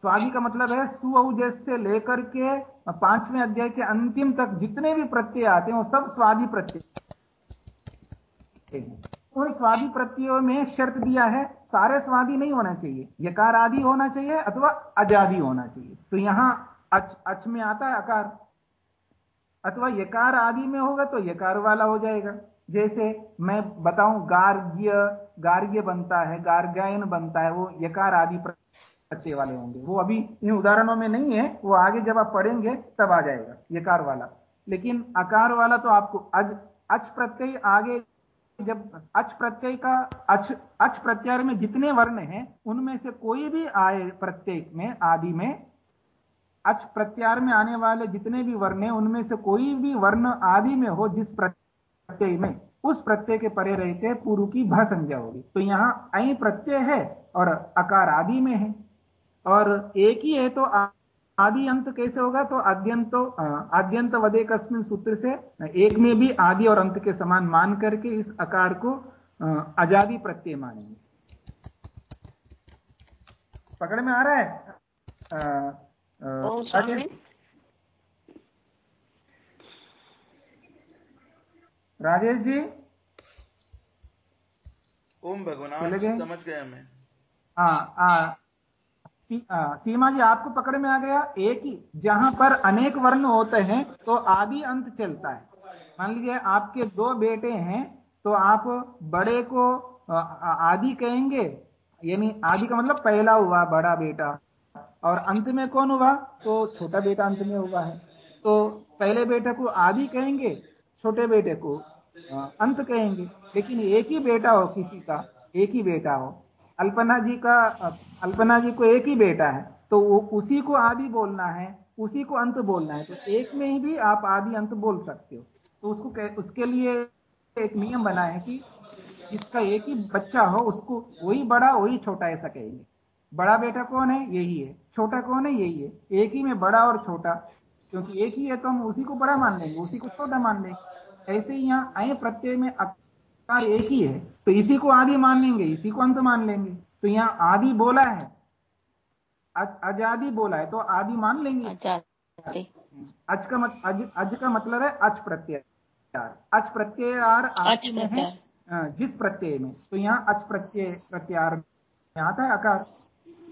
स्वादि का मतलब है सुअजस से लेकर के पाँचवें अध्याय के अंतिम तक जितने भी प्रत्यय आते हैं, वो सब स्वादि प्रत्यय उन स्वादी प्रत्ययों में शर्त दिया है, सारे स्वादी नहीं होना चाहिए। यकार आदि होना चाहिए अथवा अजादी होना चाहिए। तो यहाँ अच अच में आता है अकार अथवा यकार आदि में होगा तो यकार वाला हो जाएगा। जैसे मैं बताऊँ, गार्ग्य गार्ग्य बनता है गार्गायन बनता है, वो यकार आदि प्रत्यय वाले होंगे। वो अभी इन उदाहरणों में नहीं है, वो आगे जब आप पढ़ेंगे, तब आ जाएगा, यकार वाला। लेकिन अकार वाला तो आपको, अज, अच प्रत्यय आगे जब, अच प्रत्यय का, अच अच प्रत्यार में जितने वर्ण हैं, उनमें से कोई भी आए प्रत्यय में, आदि में, अच प्रत्यार में आने वाले जितने भी वर्ण हैं, उनमें से कोई भी वर्ण आदि में हो जिस प्रत्यय प्रत्यय में। उस प्रत्यय के परे रहते पूर्व की भ संज्ञा होगी। तो यहाँ अई प्रत्यय है और अकार आदि में है। और एक ही है तो आदि अंत कैसे होगा? तो आद्यंत आद्यंत वदे कस्मिन सूत्र से एक में भी आदि और अंत के समान मान करके इस अकार को आज़ादी प्रत्यय मानेंगे। पकड़ में आ रहा है? राजेश जी? ओम भगवान समझ गया मैं। हाँ हाँ सीमा जी आपको पकड़ में आ गया? एक ही जहाँ पर अनेक वर्ण होते हैं तो आदि अंत चलता है। मान लीजिए आपके दो बेटे हैं तो आप बड़े को आदि कहेंगे? यानी आदि का मतलब पहला हुआ बड़ा बेटा। और अंत में कौन हुआ? तो छोटा बेटा अंत में हुआ है। तो पहले बेटे को आदि कहेंगे? छोटे बेटे को अंत कहेंगे। लेकिन एक ही बेटा हो किसी का, एक ही बेटा हो, अल्पना जी का अल्पना जी को एक ही बेटा है तो वो उसी को आदि बोलना है, उसी को अंत बोलना है तो एक में ही भी आप आदि अंत बोल सकते हो। तो उसको उसके लिए एक नियम बना है कि जिसका एक ही बच्चा हो, उसको वही बड़ा, वही छोटा ऐसा कहेंगे। बड़ा बेटा कौन है? यही है। छोटा कौन है? यही है। एक ही में बड़ा और छोटा। क्योंकि एक ही है तो हम उसी को बड़ा मान लेंगे उसी को छोटा मान लेंगे ऐसे ही यहाँ अय प्रत्यय में अकार एक ही है तो इसी को आदि मान लेंगे इसी को अंत मान लेंगे। तो यहाँ आदि बोला है अजादि बोला है तो आदि मान लेंगे। अज का मत अज, अज का मतलब है अच प्रत्यय। अच प्रत्यय में है जिस प्रत्यय में। तो यहाँ अच प्रत्यय प्रत्यार में आता है आकार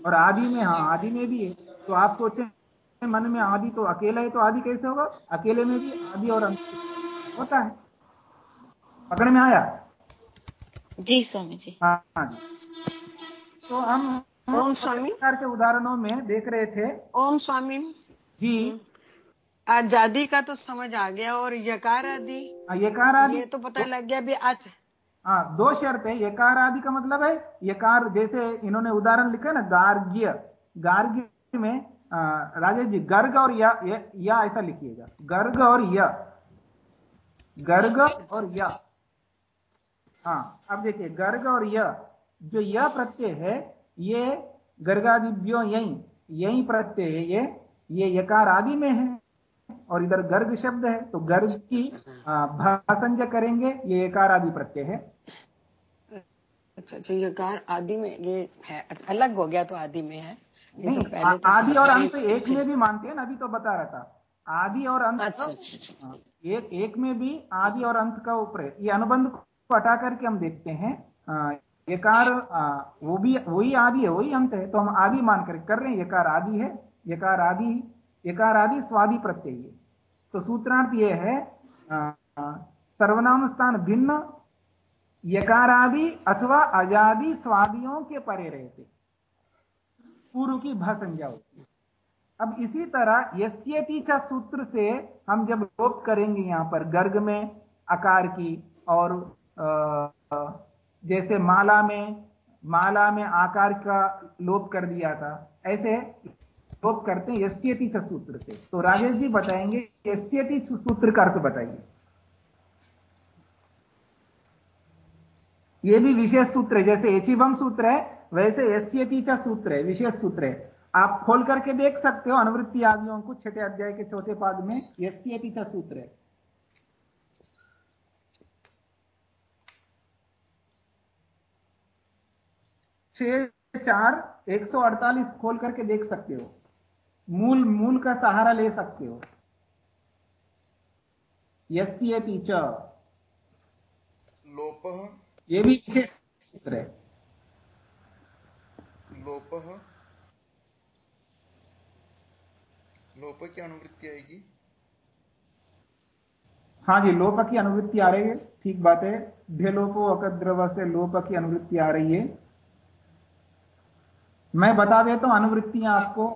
और आदि में हाँ आदि में भी है। तो आप सोचें मन में आदि तो अकेला है तो आदि कैसे होगा? अकेले में भी आदि और अंत होता है। पकड़ में आया? जी स्वामी जी। हाँ जी। तो हम ओम स्वामी। के उदाहरणों में देख रहे थे। ओम स्वामी। जी। आज़ादी का तो समझ आ गया और यकार आदि। हाँ, यकार आदि। ये तो पता लग गया भी आज। हाँ दो शर्त है। यकार आदि का मतलब है यकार जैसे इन्होंने उदाहरण लिखा है ना गार्ग्य। गार्ग्य में राजेश जी गर्ग और या, या, या ऐसा लिखिएगा। गर्ग और या। गर्ग और या। हाँ अब देखिए गर्ग और य। जो यह प्रत्यय है ये गर्गादिव्यो यही यही प्रत्यय है ये ये यकार आदि में है और इधर गर्ग शब्द है तो गर्ग की भाषंज करेंगे ये यकार आदि प्रत्यय है। अच्छा अच्छा यकार आदि में ये है अलग हो गया तो आदि में है। नहीं तो तो आदि और अंत एक में भी मानते हैं ना अभी तो बता रहा था। आदि और अंत अच्छा, अच्छा, अच्छा। हाँ, एक एक में भी आदि और अंत का ऊपर ये अनुबंध को हटा करके हम देखते हैं। यकार वो भी वही आदि है वही अंत है तो हम आदि मान कर कर रहे हैं यकार आदि है यकार आदि यकार आदि स्वादि प्रत्यय है। तो सूत्रार्थ ये है सर्वनाम स्थान भिन्न यकार आदि अथवा अजादि स्वादियों के परे रहते। पूर्व की भ संज्ञा होती है। अब इसी तरह यस्यति च सूत्र से हम जब लोप करेंगे यहाँ पर गर्ग में, आकार की, और जैसे माला में माला में आकार का लोप कर दिया था, ऐसे लोप करते हैं यस्यति सूत्र से। तो राजेश जी बताएँगे, यस्यति सूत्र का अर्थ बताइए। ये भी विशेष सूत्र है जैसे एचिवम सूत्र है, वैसे यस्यति सूत्र है विशेष सूत्र है। आप खोल करके देख सकते हो, अनुवृत्ति आदियों को छठे अध्याय के चौथे पाद में यस्यति सूत्र है। छह, चार, एक सौ अड़तालीस खोल करके देख सकते हो। मूल मूल का सहारा ले सकते हो। यस्यति च। लोप ये भी विशेष सूत्र है? लोप। लोप की अनुवृत्ति आएगी। हाँ जी लोप की अनुवृत्ति आ रही है ठीक बात है। ढेलोपो अकद्रव से लोप की अनुवृत्ति आ रही है। मैं बता देता हूँ अनुवृत्तियाँ आपको।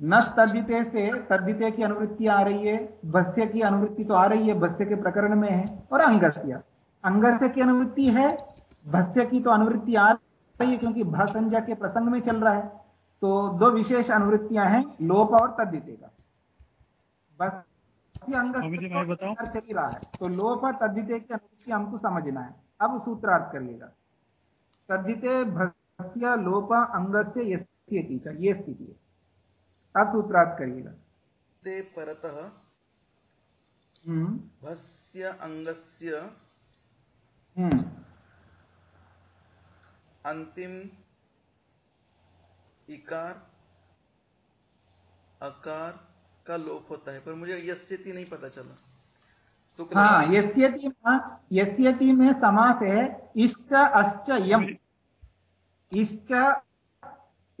न तद्दिते से तद्दिते की अनुवृत्ति आ रही है भस्य की अनुवृत्ति तो आ रही है भस्य के प्रकरण में है और अंगस्य। अंगस्य की अनुवृत्ति है भस्य की तो अनुवृत्ति आ रही है क्योंकि भसंज्ञा के प्रसंग में चल रहा है। तो दो विशेष अनुवृत्तियाँ हैं लोप और तद्दिते का। बस अंग चल ही रहा है। तो लोप और तद्दिते की अनुवृत्ति हमको समझना है। अब सूत्रार्थ करिएगा। तद्दिते भस्य लोप अंग से ये स्थिति है। अब सूत्रार्थ करिएगा। ते परतः हम्म। भस्य अंगस्य हम्म। अंतिम इकार, अकार का लोप होता है, पर मुझे यस्यति नहीं पता चला। तो हाँ यस्यति यस्यति में समास है, इष्ट अश्च यम। इष्ट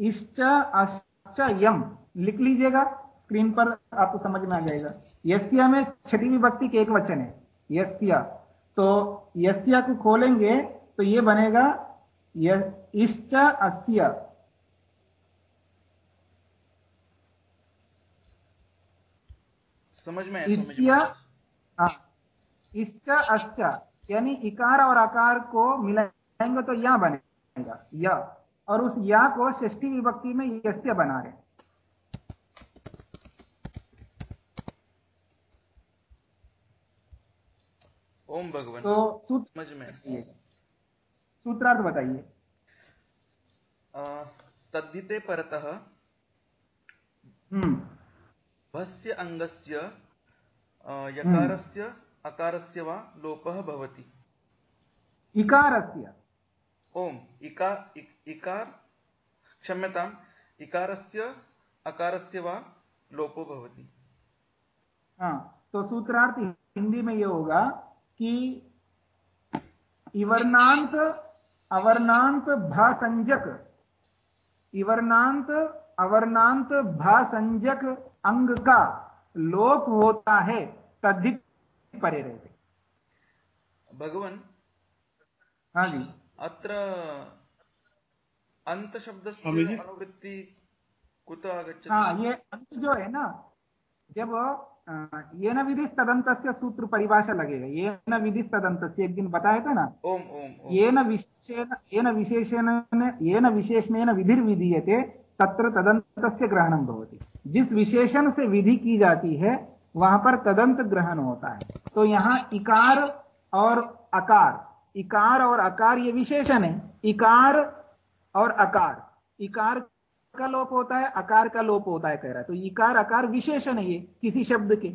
इष्ट अश्च यम। लिख लीजिएगा, स्क्रीन पर आपको समझ में आ जाएगा। यस्या में छठी विभक्ति के एक वचन है, यस्या। तो यस्या को खोलेंगे तो ये बनेगा इश्च अस्य समझ में इस्य इश्च अश्च यानी इकार और आकार को मिलाएँगे तो या बनेगा। या और उस या को षष्ठी विभक्ति में यस्य बना रहे ओम भगवान। तो सूत्र समझ में सूत्रार्थ बताइए। तद्धिते परतः हम्म। भस्य अंगस्य यकारस्य अकारस्य वा लोपः भवति। इकारस्य। ओम इका इकार क्षम्यताम् इकारस्य अकारस्य वा लोपो भवति। हाँ तो सूत्रार्थ हिंदी में ये होगा कि इवर्णांत अवर्णांत भासंजक इवर्णांत अवर्णांत भासंजक अंग का लोप होता है तद्धित परे रहते। भगवान हाँ जी। अत्र अंत शब्द अनुवृत्ति कुत आगच्छति? हाँ ये अंत जो है ना जब ये न विधि तदंत सूत्र परिभाषा लगेगा। ये न विधि तदंत एक दिन बताया था ना? ओम ओम ये न विशेषण ये न विशेषण ये न विशेषण विधिर्विधीयते तत्र तदंत ग्रहणम भवती। जिस विशेषण से विधि की जाती है वहाँ पर तदंत ग्रहण होता है। तो यहाँ इकार और अकार इकार और अकार ये विशेषण है। इकार और अकार इकार का लोप होता है, अकार का लोप होता है कह रहा है। तो इकार, अकार विशेषण है ये, किसी शब्द के।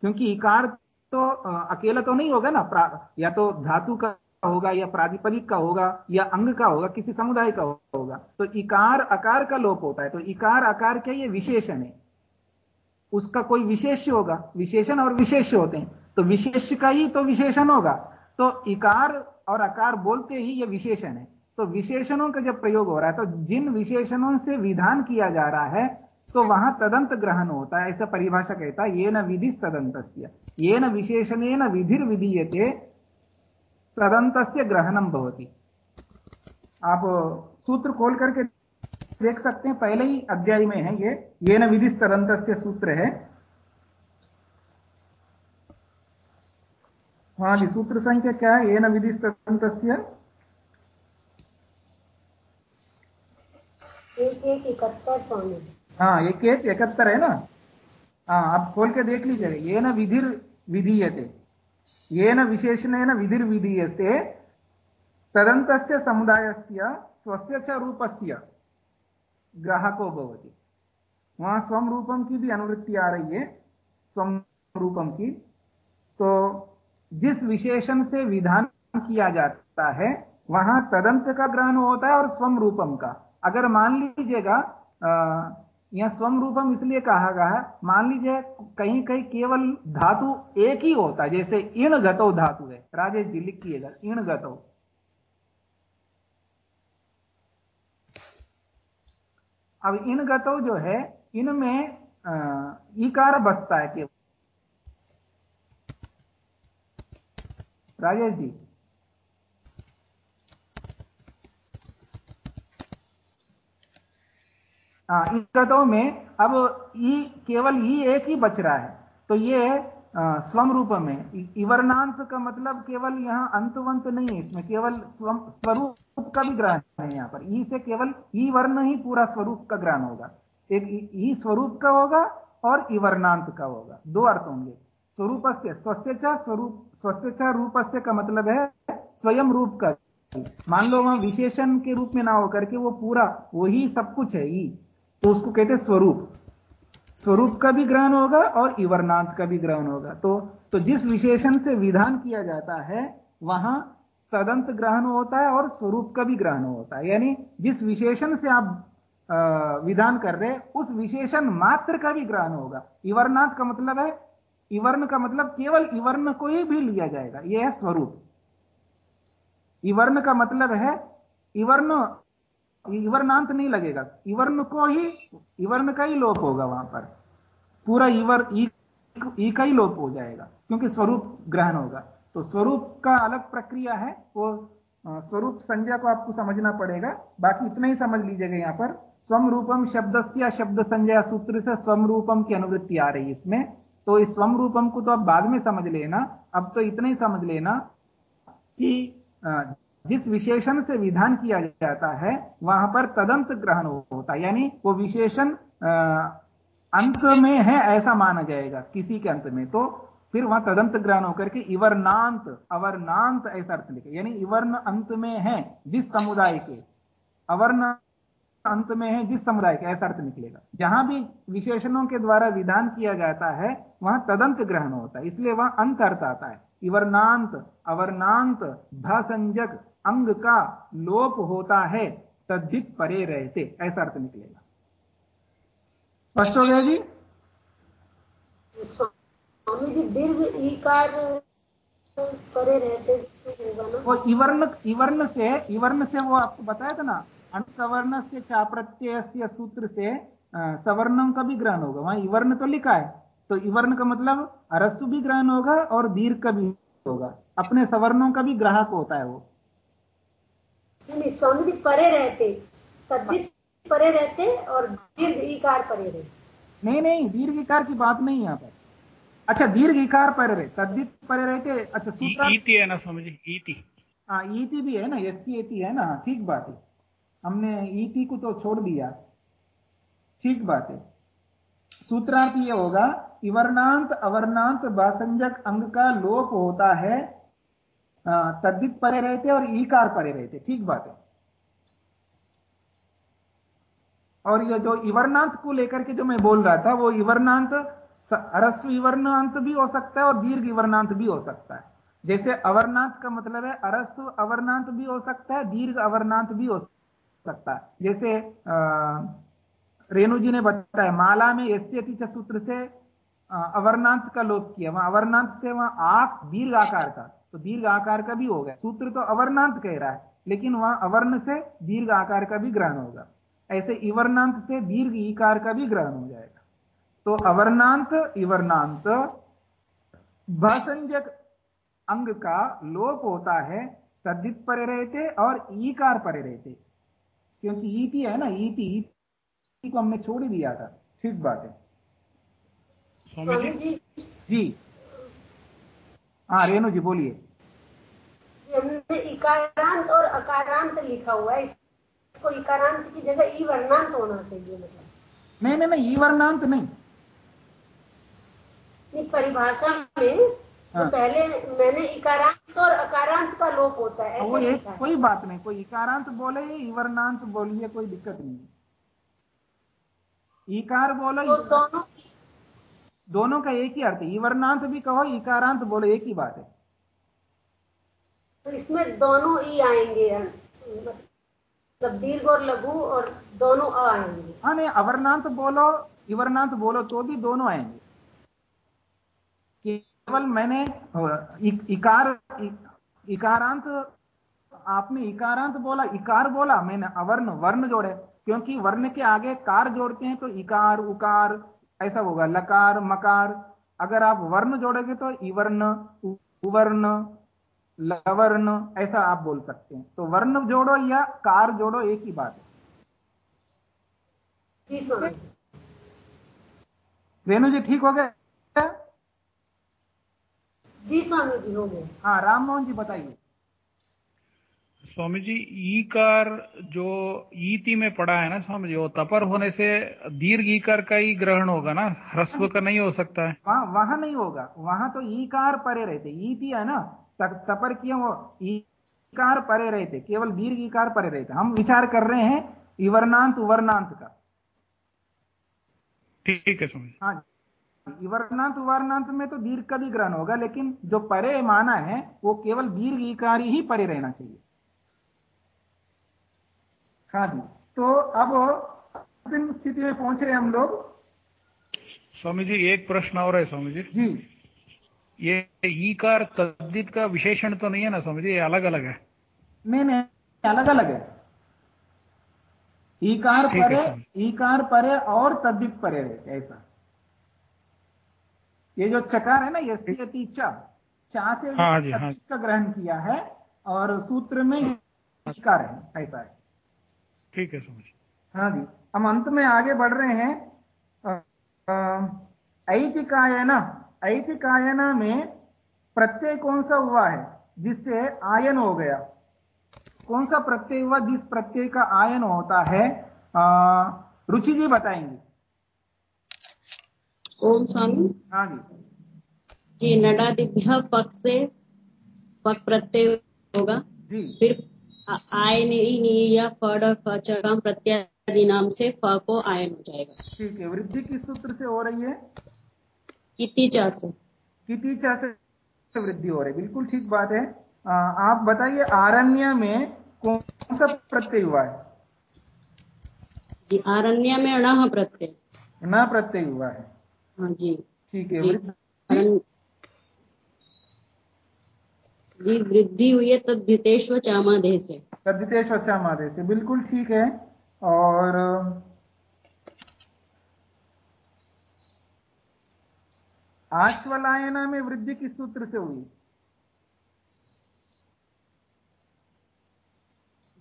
क्योंकि इकार तो अकेला तो नहीं होगा ना या तो धातु का होगा, या प्रातिपदिक का होगा, या अंग का होगा, किसी समुदाय का होगा। तो इकार, अकार का लोप होता है। तो इकार आकार के ये विशेषण है। उसका कोई विशेष होगा, विशेषण और विशेष होते हैं। तो विशेष का ही तो विशेषण होगा। तो इकार और आकार बोलते ही यह विशेषण है। तो विशेषणों का जब प्रयोग हो रहा है तो जिन विशेषणों से विधान किया जा रहा है तो वहाँ तदंत ग्रहण होता है, ऐसा परिभाषा कहता है ये न विधि तदंत ये न विशेषण न विधिर विधीयते तदंत ग्रहणम भवती। आप सूत्र खोल करके देख सकते हैं, पहले ही अध्याय में है ये ये न विधि तदंत सूत्र है। हाँ जी सूत्र संख्या क्या है? ये न विधि तदंत एक एक हाँ एक एक इकहत्तर है ना? हाँ आप खोल के देख लीजिएगा ये न विधिर विधीयते। ये न विशेषण विधिर विधीयते। तदन्तस्य समुदायस्य, स्वस्य च रूपस्य ग्राहको भवति। वहाँ स्वम रूपम की भी अनुवृत्ति आ रही है। स्वम रूपम की। तो जिस विशेषण से विधान किया जाता है, वहाँ तदंत का ग्रहण होता है और स्वम रूपम का। अगर मान लीजिएगा यह स्वम रूपम इसलिए कहा गया है, मान लीजिए कहीं कहीं केवल धातु एक ही होता है, जैसे इण गतो धातु है। राजेश जी लिखिएगा, इण गतो। अब इन गतो जो है, इनमें इकार बसता है केवल। राजेश जी हाँ इन में अब ई, केवल ई एक ही बच रहा है। तो ये स्वम रूप में इवर्णांत का मतलब केवल यहाँ अंतवंत नहीं है, इसमें केवल स्वरूप का भी ग्रहण है यहाँ पर। ई से केवल ई वर्ण ही पूरा स्वरूप का ग्रहण होगा। एक ई स्वरूप का होगा और इवर्णांत का होगा। दो अर्थ होंगे। स्वरूप से स्वस्यचा स्वरूप स्वस्यचा रूप से का मतलब है स्वयं रूप का। मान लो वहाँ विशेषण के रूप में ना होकर के वो पूरा वही सब कुछ है, ई। तो उसको कहते हैं स्वरूप। स्वरूप का भी ग्रहण होगा और इवरनाथ का भी ग्रहण होगा। तो तो जिस विशेषण से विधान किया जाता है, वहाँ तदंत ग्रहण होता है और स्वरूप का भी ग्रहण होता है। यानी जिस विशेषण से आप विधान कर रहे उस विशेषण मात्र का भी ग्रहण होगा। इवरनाथ का मतलब है, इवर्ण का मतलब केवल इवर्ण को ही भी लिया जाएगा। यह है स्वरूप। इवर्ण का मतलब है, इवर्ण इवर्णांत नहीं लगेगा। इवर्ण को ही इवर्ण का ही लोप होगा वहाँ पर। पूरा इवर ई, का ही लोप हो जाएगा क्योंकि स्वरूप ग्रहण होगा। तो स्वरूप का अलग प्रक्रिया है वो स्वरूप संज्ञा को आपको समझना पड़ेगा। बाकी इतना ही समझ लीजिएगा यहाँ पर। स्वम रूपम शब्द या शब्द संज्ञा सूत्र से स्वम रूपम की अनुवृत्ति आ रही है इसमें। तो इस स्वम रूपम को तो आप बाद में समझ लेना। अब तो इतना ही समझ लेना कि जिस विशेषण से विधान किया जाता है, वहाँ पर तदंत ग्रहण होता है। यानी वो विशेषण अंत में है, ऐसा माना जाएगा किसी के अंत में। तो फिर वहाँ तदंत ग्रहण होकर के इवर्नांत अवर्नांत ऐसा अर्थ लिखे। यानी इवर्ण अंत में है जिस समुदाय के। अवर्ण अंत में है जिस समुदाय के, ऐसा अर्थ निकलेगा। जहाँ भी विशेषणों के द्वारा विधान किया जाता है, वहाँ तदंत ग्रहण होता है। इसलिए वहाँ अंत अर्थ आता है। इवर्नांत अवर्नांत भसंजक अंग का लोप होता है तद्धित परे रहते। ऐसा अर्थ निकलेगा। स्पष्ट हो गया जी? दीर्घ ईकार परे रहते वो इवर्ण इवर्ण से इवर्ण से वो आपको बताया था ना अणसवर्ण से चाप्रत्यय सूत्र से सवर्णों का भी ग्रहण होगा। वहाँ इवर्ण तो लिखा है। तो इवर्ण का मतलब अरस्तु भी ग्रहण होगा और दीर्घ का भी होगा। अपने सवर्णों का भी ग्राहक होता है वो। नहीं स्वामी जी परे रहते। तद्धित परे रहते और दीर्घ इकार परे रहते। नहीं नहीं दीर्घ इकार की बात नहीं यहाँ पर। अच्छा दीर्घ इकार परे रहे तद्धित परे रहते अच्छा सूत्र ईति है ना समझे ईति। हाँ ईति भी है ना एस सी है ना ठीक बात है। हमने ईति को तो छोड़ दिया। ठीक बात है। सूत्रार्थ ये होगा इवर्णांत अवर्णांत बासंजक अंग का लोप होता है तद्दित परे रहते और ईकार परे रहते ठीक बात है। और ये जो इवर्णांत को लेकर के जो मैं बोल रहा था, वो इवर्णांत अरस्व इवर्णांत भी हो सकता है और दीर्घ इवर्णांत भी हो सकता है। जैसे अवरनाथ का मतलब है अरस्व अवर्णांत भी हो सकता है, दीर्घ अवर्णांत भी हो सकता है। जैसे रेणु जी ने बताया, माला में एस सूत्र से अवर्णांत का लोप किया। वहाँ अवर्णांत से वहाँ आख दीर्घ आकार का तो दीर्घ आकार का भी होगा सूत्र तो अवर्णांत कह रहा है लेकिन वहाँ अवर्ण से दीर्घ आकार का भी ग्रहण होगा। ऐसे इवर्णांत से दीर्घ इकार का भी ग्रहण हो जाएगा। तो अवर्णांत इवर्णांत भसंजक अंग का लोप होता है तद्दित परे रहते और ईकार परे रहते। क्योंकि ईति है ना ईति ईति को हमने छोड़ ही दिया था। ठीक बात है। स्वामी जी जी। हाँ रेणु जी बोलिए। इकारांत और अकारांत लिखा हुआ है को इकारांत की जगह ई वर्णांत होना चाहिए मतलब। नहीं नहीं नहीं ई वर्णांत नहीं। परिभाषा में तो हाँ। पहले मैंने इकारांत और अकारांत का लोप होता है वो एक कोई बात नहीं कोई इकारांत बोले इवरनांत बोलिए कोई दिक्कत नहीं इकार बोलो तो दोनों दोनों का एक ही अर्थ है। इवरनांत भी कहो इकारांत बोलो एक ही बात है। तो इसमें दोनों ही आएँगे मतलब दीर्घ और लघु और दोनों आएँगे। हाँ नहीं अवरनांत बोलो इवरनांत बोलो तो भी दोनों आएँगे। केवल मैंने इकार इकारांत आपने इकारांत बोला इकार बोला मैंने अवर्ण वर्ण जोड़े। क्योंकि वर्ण के आगे कार जोड़ते हैं तो इकार उकार ऐसा होगा लकार मकार। अगर आप वर्ण जोड़ोगे तो इवर्ण उवर्ण लवर्ण ऐसा आप बोल सकते हैं। तो वर्ण जोड़ो या कार जोड़ो एक ही बात है। रेणु जी ठीक हो गए जी स्वामी जी हो गए हाँ राम मोहन जी बताइए। स्वामी जी ईकार जो ईति में पड़ा है ना स्वामी जी वो तपर होने से दीर्घ ईकार का ही ग्रहण होगा ना? ह्रस्व का नहीं हो सकता है। वहाँ वहाँ नहीं होगा। वहाँ तो ईकार परे रहते। ईति है ना? तक, तपर किया वो ईकार परे रहते। केवल दीर्घ ईकार परे रहते। हम विचार कर रहे हैं इवरनांत उवर्णांत का। ठीक है स्वामी हाँ इवर्णांत उवर्णांत में तो दीर्घ का भी ग्रहण होगा लेकिन जो परे माना है वो केवल दीर्घ इकारी ही परे रहना चाहिए। हाँ जी तो अब अंतिम स्थिति में पहुँच रहे हम लोग। स्वामी जी एक प्रश्न और है स्वामी जी। जी। ये ईकार तद्दित का विशेषण तो नहीं है ना स्वामी जी? ये अलग अलग है। नहीं नहीं अलग अलग है ईकार परे ईकार परे और तद्दित परे ऐसा। ये जो चकार है ना ये सी चा चा से हाँ जी, हाँ। का ग्रहण किया है और सूत्र में ईकार है ऐसा है। ठीक है समझ। हाँ जी। हम अंत में आगे बढ़ रहे हैं। ऐतिकायना ऐतिकायना में प्रत्यय कौन सा हुआ है? जिससे आयन हो गया। कौन सा प्रत्यय हुआ जिस प्रत्यय का आयन होता है? रुचि जी बताएँगे। ओम स्वामी। हाँ जी। जी नडादिभ्य पक से पक प्रत्यय होगा। जी। फिर आयन या फड फचकाम प्रत्यादि नाम से फ को आयन हो जाएगा। ठीक है वृद्धि किस सूत्र से हो रही है? कितीचा से। कितीचा से वृद्धि हो रही है। बिल्कुल ठीक बात है। आ, आप बताइए आरण्य में कौन सा प्रत्यय हुआ है? जी आरण्य में अण प्रत्यय। न प्रत्यय हुआ है। हाँ जी। ठीक है वृद्धि हुई है तद्धितेश्व चामादेह से तद्धितेश्व चामादेह से बिल्कुल ठीक है। और आश्वलायना में वृद्धि किस सूत्र से हुई?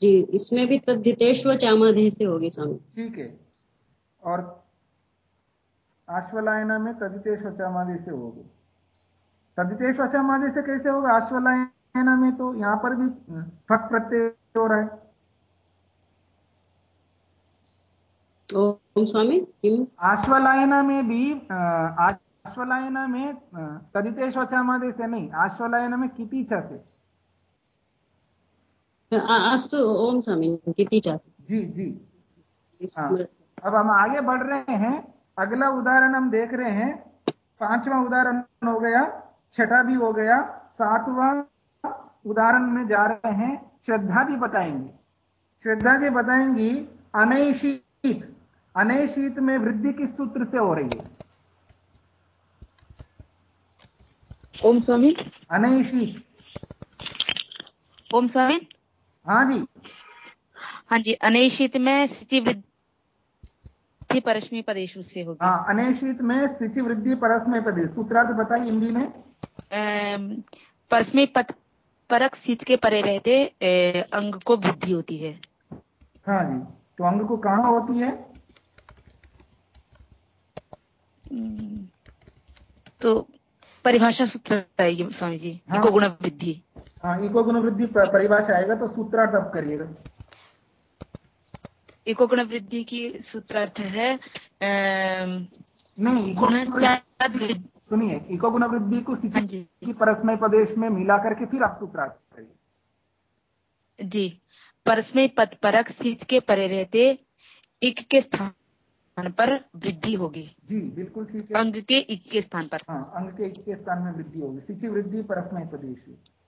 जी इसमें भी तद्धितेश्व चामादेह से होगी स्वामी। ठीक है। और आश्वलायना में तदितेश वचामादि से होगी। तदितेश वचामादि से कैसे होगा? आश्वलायना में तो यहाँ पर भी फक प्रत्यय हो रहा है। ओम स्वामी आश्वलायना में भी आश्वलायना में तदितेश वचामादि से नहीं आश्वलायना में कितीचा से अस्तु ओम स्वामी कितीचा जी जी। हाँ, अब हम आगे बढ़ रहे हैं। अगला उदाहरण हम देख रहे हैं। पांचवा उदाहरण हो गया। छठा भी हो गया सातवां उदाहरण में जा रहे हैं श्रद्धा भी बताएँगे। श्रद्धा जी बताएँगी अनैशीत अनैशीत में वृद्धि किस सूत्र से हो रही है? ओम स्वामी। अनैशीत। ओम स्वामी। हाँ जी। हाँ जी अनैशित में स्थिति वृद्धि वृद्धि परस्मी पदेशु से होगी। हाँ अनेशित में स्थिति वृद्धि परस्मय पदेश। सूत्रार्थ बताइए हिंदी में। परस्मय पद परक सिच के परे रहते अंग को वृद्धि होती है। हाँ जी। तो अंग को कहा होती है? तो परिभाषा सूत्र आएगी स्वामी जी हाँ, इको गुण वृद्धि। हाँ इको गुण वृद्धि परिभाषा आएगा तो सूत्रार्थ अब करिएगा। इको गुण वृद्धि की सूत्रार्थ है नहीं गुण सुनिए इको गुण वृद्धि को हाँ की परस्मय प्रदेश में मिला करके फिर आप सूत्रार्थ करिए। जी परस्मय पद परक सिच के परे रहते इक के स्थान पर वृद्धि होगी। जी बिल्कुल ठीक है। अंग के इक के स्थान पर। हाँ अंग के इक के स्थान में वृद्धि होगी। सिचि वृद्धि परस्मय प्रदेश।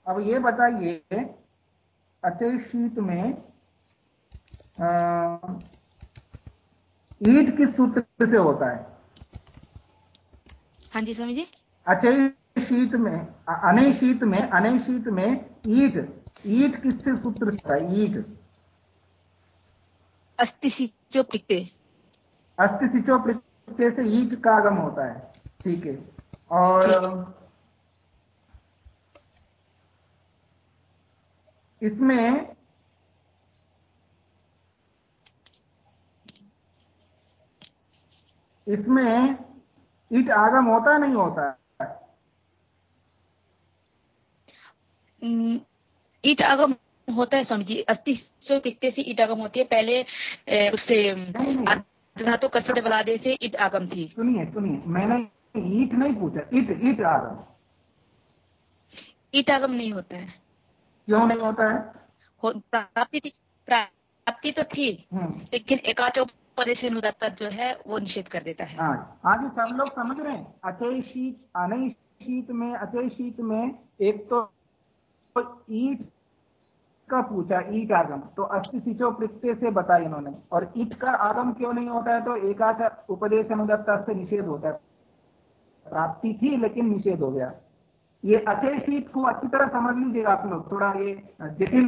अब ये बताइए अचय शीत में ईट किस सूत्र से होता है? हाँ जी स्वामी जी। अचय शीत में अनय शीत में अनय शीत में ईट ईट किससे सूत्र है? ईट। अस्थि सिचो प्रत्यय अस्थि सिचो प्रत्यय से ईट का आगम होता है। ठीक है। और इसमें इसमें ईट आगम होता है नहीं होता ईट आगम होता है स्वामी जी। अस्थि से से ईट आगम होती है। पहले उससे धातु कसड़ बलादे से ईट आगम थी। सुनिए सुनिए। मैंने ईट नहीं पूछा। ईट ईट आगम। ईट आगम नहीं होता है। क्यों नहीं होता है प्राप्ति थी प्राप्ति तो थी हम्म। लेकिन एकाचो परेशान उदाता जो है, वो निषेध कर देता है। हाँ आगे सब लोग समझ रहे हैं। अचय शीत, अनय शीत में अचय शीत में एक तो ईट का पूछा, ईट आगम। तो अस्थि सिचो प्रत्यय से बताया इन्होंने। और ईट का आगम क्यों नहीं होता है? तो एकाच उपदेश अनुदत्ता से निषेध होता है। प्राप्ति थी, लेकिन निषेध हो गया। ये अचय शीत को अच्छी तरह समझ लीजिएगा आप लोग। थोड़ा ये जटिल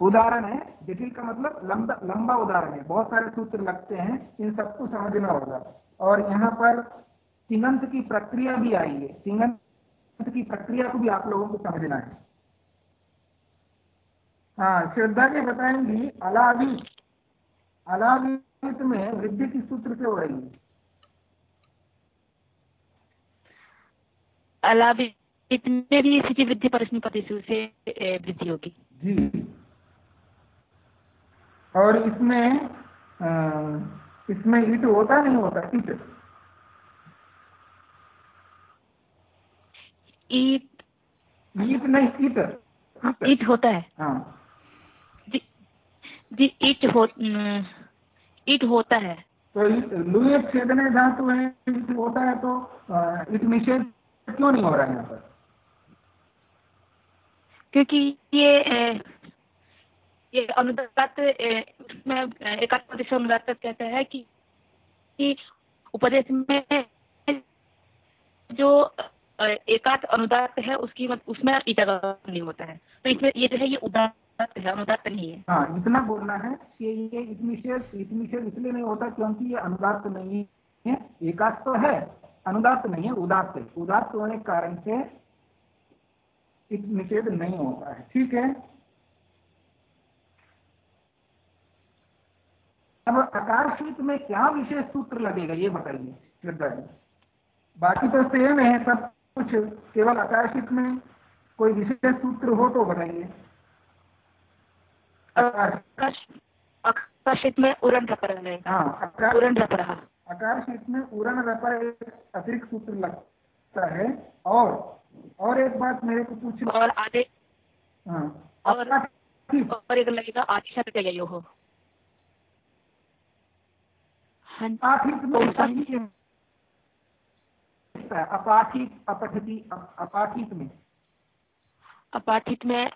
उदाहरण है जटिल का मतलब लंबा लंबा उदाहरण है। बहुत सारे सूत्र लगते हैं इन सबको समझना होगा। और यहाँ पर तिंगंत की प्रक्रिया भी आई है। तिंगंत की प्रक्रिया को भी आप लोगों को समझना है। हाँ श्रद्धा के बताएँगी अलावी अलावित में वृद्धि किस सूत्र से हो रही है। अलावित में भी स्थिति वृद्धि परस्मी से वृद्धि होगी। जी। और इसमें इसमें ईट होता नहीं होता ईट? ईट। ईट नहीं ईट। ईट होता है। हाँ। जी ईट हो ईट होता है। तो लुए छेदने धातु है ईट होता है तो ईट निषेध क्यों नहीं हो रहा है यहाँ पर? क्योंकि ये ये अनुदात में एक अनुदात कहता है कि, कि उपदेश में जो एकात अनुदात है उसकी उसमें ईटा नहीं होता है। तो इसमें ये जो है ये उदात है अनुदात नहीं है। हाँ इतना बोलना है कि ये इतनिषेध इतनिषेध इसलिए नहीं होता क्योंकि ये अनुदात नहीं है। एकात तो है अनुदात नहीं है उदात उदात होने कारण से निषेध नहीं होता है। ठीक है? अब आकार शीत में क्या विशेष सूत्र लगेगा ये बताइए श्रद्धा जी। बाकी तो सेम है सब कुछ केवल आकार शीत में कोई विशेष सूत्र हो तो बताइए। आकाशित में उरण रपर है। उरण रपर आकाशित में उरण रपर एक अतिरिक्त सूत्र लगता है। और और एक बात मेरे को पूछ और आधे हाँ। और और एक लगेगा लिए हो। अपाठित में अपाठित अपठित अपाठित में। अपाठित में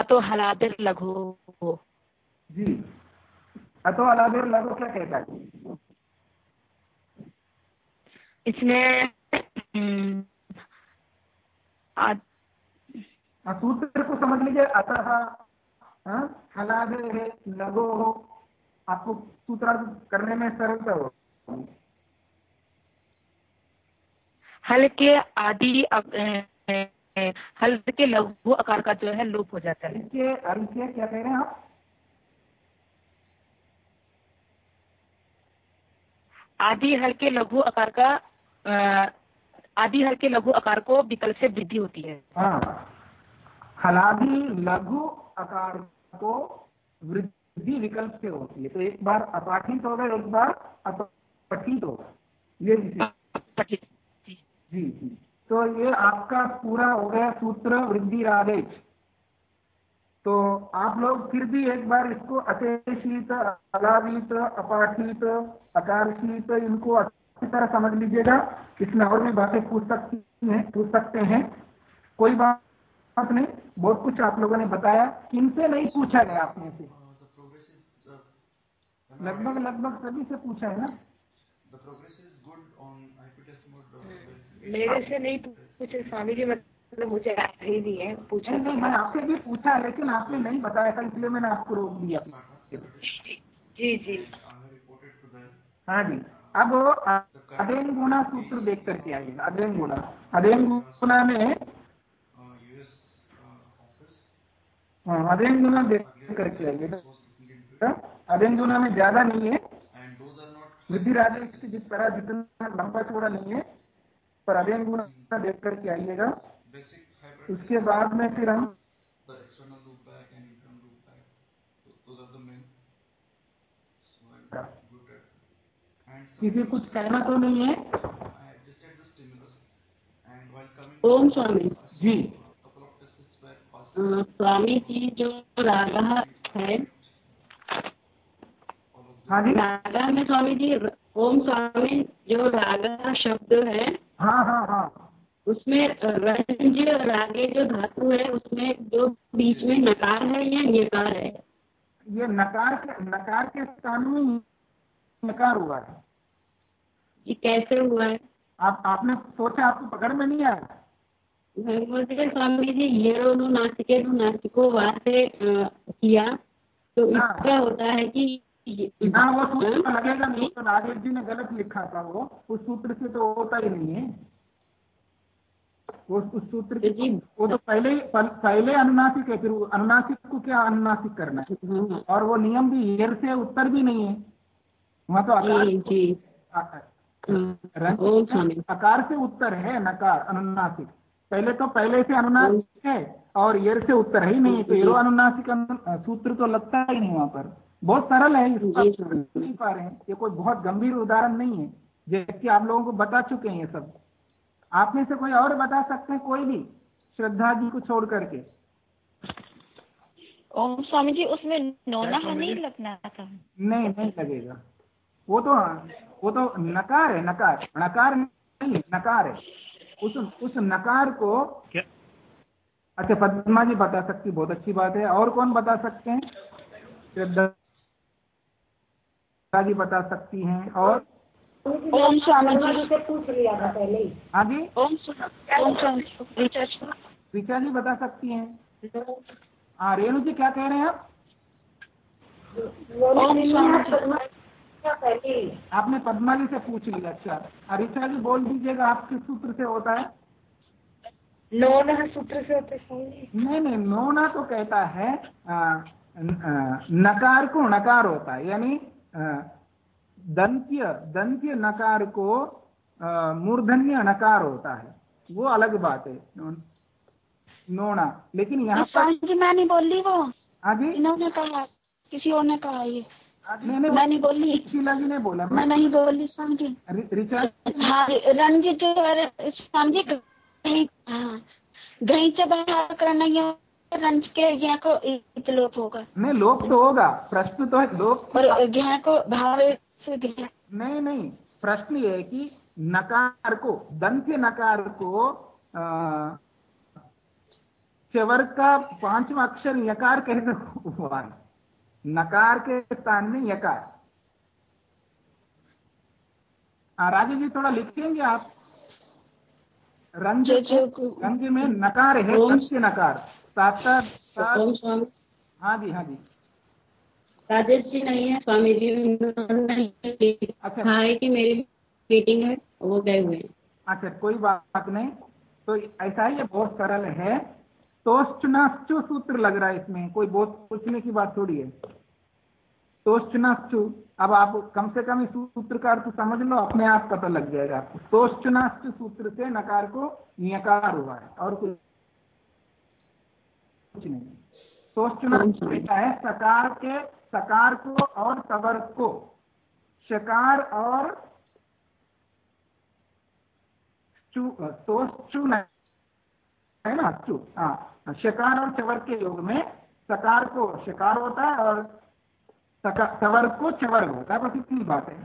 अतो हलादिर लघु। जी। अतो हलादिर लघु क्या कहता है? इसमें सूत्र को समझ लीजिए। अतः हलादे लघु हो। आपको सूत्रार्थ करने में सरलता हो हल के आदि हल्के के लघु आकार का जो है लोप हो जाता है। इसके हल्के क्या कह रहे हैं आप? आदि हल्के लघु आकार का आदि हल के लघु आकार को विकल्प से वृद्धि होती है। हाँ। हलादि लघु आकार को वृद्धि वृद्धि विकल्प से होती है। तो एक बार अपाठित होगा एक बार अपठित होगा ये जी जी। तो ये आपका पूरा हो गया सूत्र वृद्धि आदेश तो आप लोग फिर भी एक बार इसको अतेशीत अलावीत अपाठित अकारशीत इनको अच्छी तरह समझ लीजिएगा। इसमें और भी बातें पूछ सकती हैं पूछ सकते हैं। कोई बात नहीं बहुत कुछ आप लोगों ने बताया। किनसे नहीं पूछा गया आपने से? लगभग लगभग सभी से पूछा है ना? मेरे से नहीं पूछे स्वामी जी मतलब मतलब मुझे ही नहीं है पूछा नहीं मैं आपसे भी पूछा लेकिन आपने नहीं बताया था इसलिए मैंने आपको रोक दिया। जी जी। हाँ जी। अब अदेन गुना सूत्र देख करके आइएगा अदेन गुना अदेन गुणा में हाँ अदेन गुणा देख करके आइएगा गुणा में ज़्यादा नहीं है। वृद्धि राजेश जिस तरह जितना लंबा चौड़ा नहीं है पर गुणा देख करके आइएगा। उसके बाद में फिर हम किसी कुछ कहना तो नहीं है। ओम स्वामी जी। स्वामी जी जो रागा है हाँ जी। रागा में स्वामी जी ओम स्वामी जो रागा शब्द है हाँ हाँ हाँ। उसमें रंज रागे जो धातु है उसमें जो बीच में नकार है या नकार है? ये नकार के नकार के स्थान में नकार हुआ है। ये कैसे हुआ है? आप आपने सोचा आपको पकड़ में नहीं आया? मुझे स्वामी जी ये नाचिके नाचिको वासे किया तो हाँ। इसका होता है कि हाँ वो सूत्र हाँ? लगेगा नहीं तो राजेश जी ने गलत लिखा था वो। उस सूत्र से तो होता ही नहीं है। वो उस सूत्र की वो तो पहले पहले अनुनासिक है फिर अनुनासिक को क्या अनुनासिक करना है? और वो नियम भी ईयर से उत्तर भी नहीं है। वहाँ तो अकार अकार से उत्तर है नकार अनुनासिक। पहले तो पहले से अनुनासिक है और ईयर से उत्तर है ही नहीं तो ईरो अनुनासिक सूत्र तो लगता ही नहीं वहाँ पर। बहुत सरल है नहीं पा रहे हैं। ये कोई बहुत गंभीर उदाहरण नहीं है जैसे आप लोगों को बता चुके हैं ये सब। आप में से कोई और बता सकते हैं? कोई भी? श्रद्धा जी को छोड़ करके। ओम स्वामी जी उसमें नोना नहीं लगना था। नहीं नहीं लगेगा। वो तो वो तो नकार है नकार। नकार नहीं नकार है। उस उस नकार को क्या? अच्छा पद्मा जी बता सकती बहुत अच्छी बात है। और कौन बता सकते हैं? श्रद्धा जी बता सकती हैं और? ओम स्वामी जी। से पूछ लिया था पहले ही। हाँ जी। ओम ओम स्वामी ऋचा जी। बता सकती हैं। हाँ रेणु जी क्या कह रहे हैं आप? आपने पद्मा जी से पूछ लिया अच्छा। ऋचा जी बोल दीजिएगा आप किस सूत्र से होता है? नोना सूत्र से होते नहीं नहीं नोना तो कहता है आ, न, आ, नकार को नकार होता है यानी दंत्य दंत्य नकार को मूर्धन्य नकार होता है। वो अलग बात है। नोना लेकिन यहाँ पर मैं नहीं बोल रही वो। आगे इन्होंने कहा किसी और ने कहा ये। नहीं नहीं मैं नहीं बोल शीला जी ने बोला। मैं नहीं बोल स्वामी जी। रिचा हाँ रंजित जो स्वामी जी कहीं हाँ। गई जब करना रंज के ज्ञा को लोप होगा। नहीं लोप तो होगा। प्रश्न तो है लोप और ज्ञा को भाव नहीं नहीं प्रश्न ये है कि नकार को दंत्य नकार को चवर का पांचवा अक्षर यकार कैसे हुआ? नकार के स्थान में यकार। राजे जी थोड़ा लिखेंगे आप? रंग रंग में नकार है नकार। सात हाँ जी हाँ जी। राजेश जी नहीं है स्वामी जी अच्छा। हाँ है कि मेरी मीटिंग है वो गए हुए हैं। अच्छा कोई बात नहीं। तो ऐसा ही ये बहुत सरल है। तोष्टनाश्चु सूत्र लग रहा है इसमें। कोई बहुत पूछने की बात थोड़ी है। तोष्टनाश्चु अब आप कम से कम इस सूत्र का अर्थ समझ लो अपने आप पता लग जाएगा आपको। तोष्टनाश्चु सूत्र से नकार को नियकार हुआ है और कुछ कुछ नहीं। तोष्टनाश्चु है? सकार के सकार को और तवर को। शकार और है ना? चू हाँ। शकार और चवर के योग में सकार को शकार होता है और तवर को चवर होता है। बस इतनी बात है।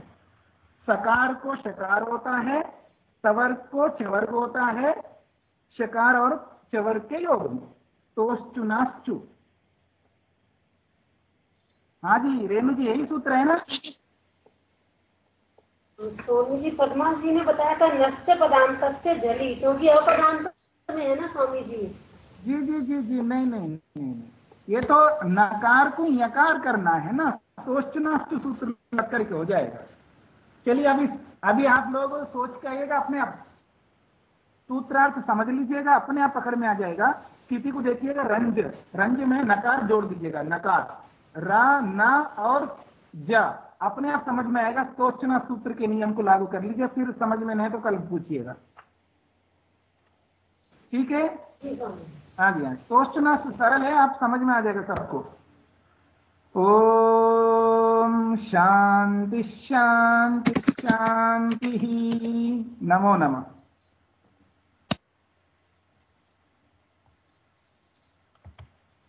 सकार को शकार होता है तवर को चवर्ग होता है शकार और चवर के योग में। तोश्चुनाश्चु हाँ जी रेणु जी यही सूत्र है ना? स्वामी जी पदमा जी ने बताया था नश्य पदांत से जली क्योंकि अपदांत में है ना स्वामी जी जी जी जी जी नहीं नहीं नहीं। ये तो नकार को यकार करना है ना। सोचनाष्ट सूत्र लग करके हो जाएगा। चलिए अभी अभी आप लोग सोच के आइएगा अपने आप। सूत्रार्थ समझ लीजिएगा अपने आप पकड़ में आ जाएगा। स्थिति को देखिएगा रंज। रंज में नकार जोड़ दीजिएगा नकार। र न और ज। अपने आप समझ में आएगा स्तोचना सूत्र के नियम को लागू कर लीजिए फिर समझ में नहीं तो कल पूछिएगा। ठीक है? हाँ। जी हाँ स्तोचना सरल है आप समझ में आ जाएगा सबको। ओम शांति शांति शांति नमो नमः।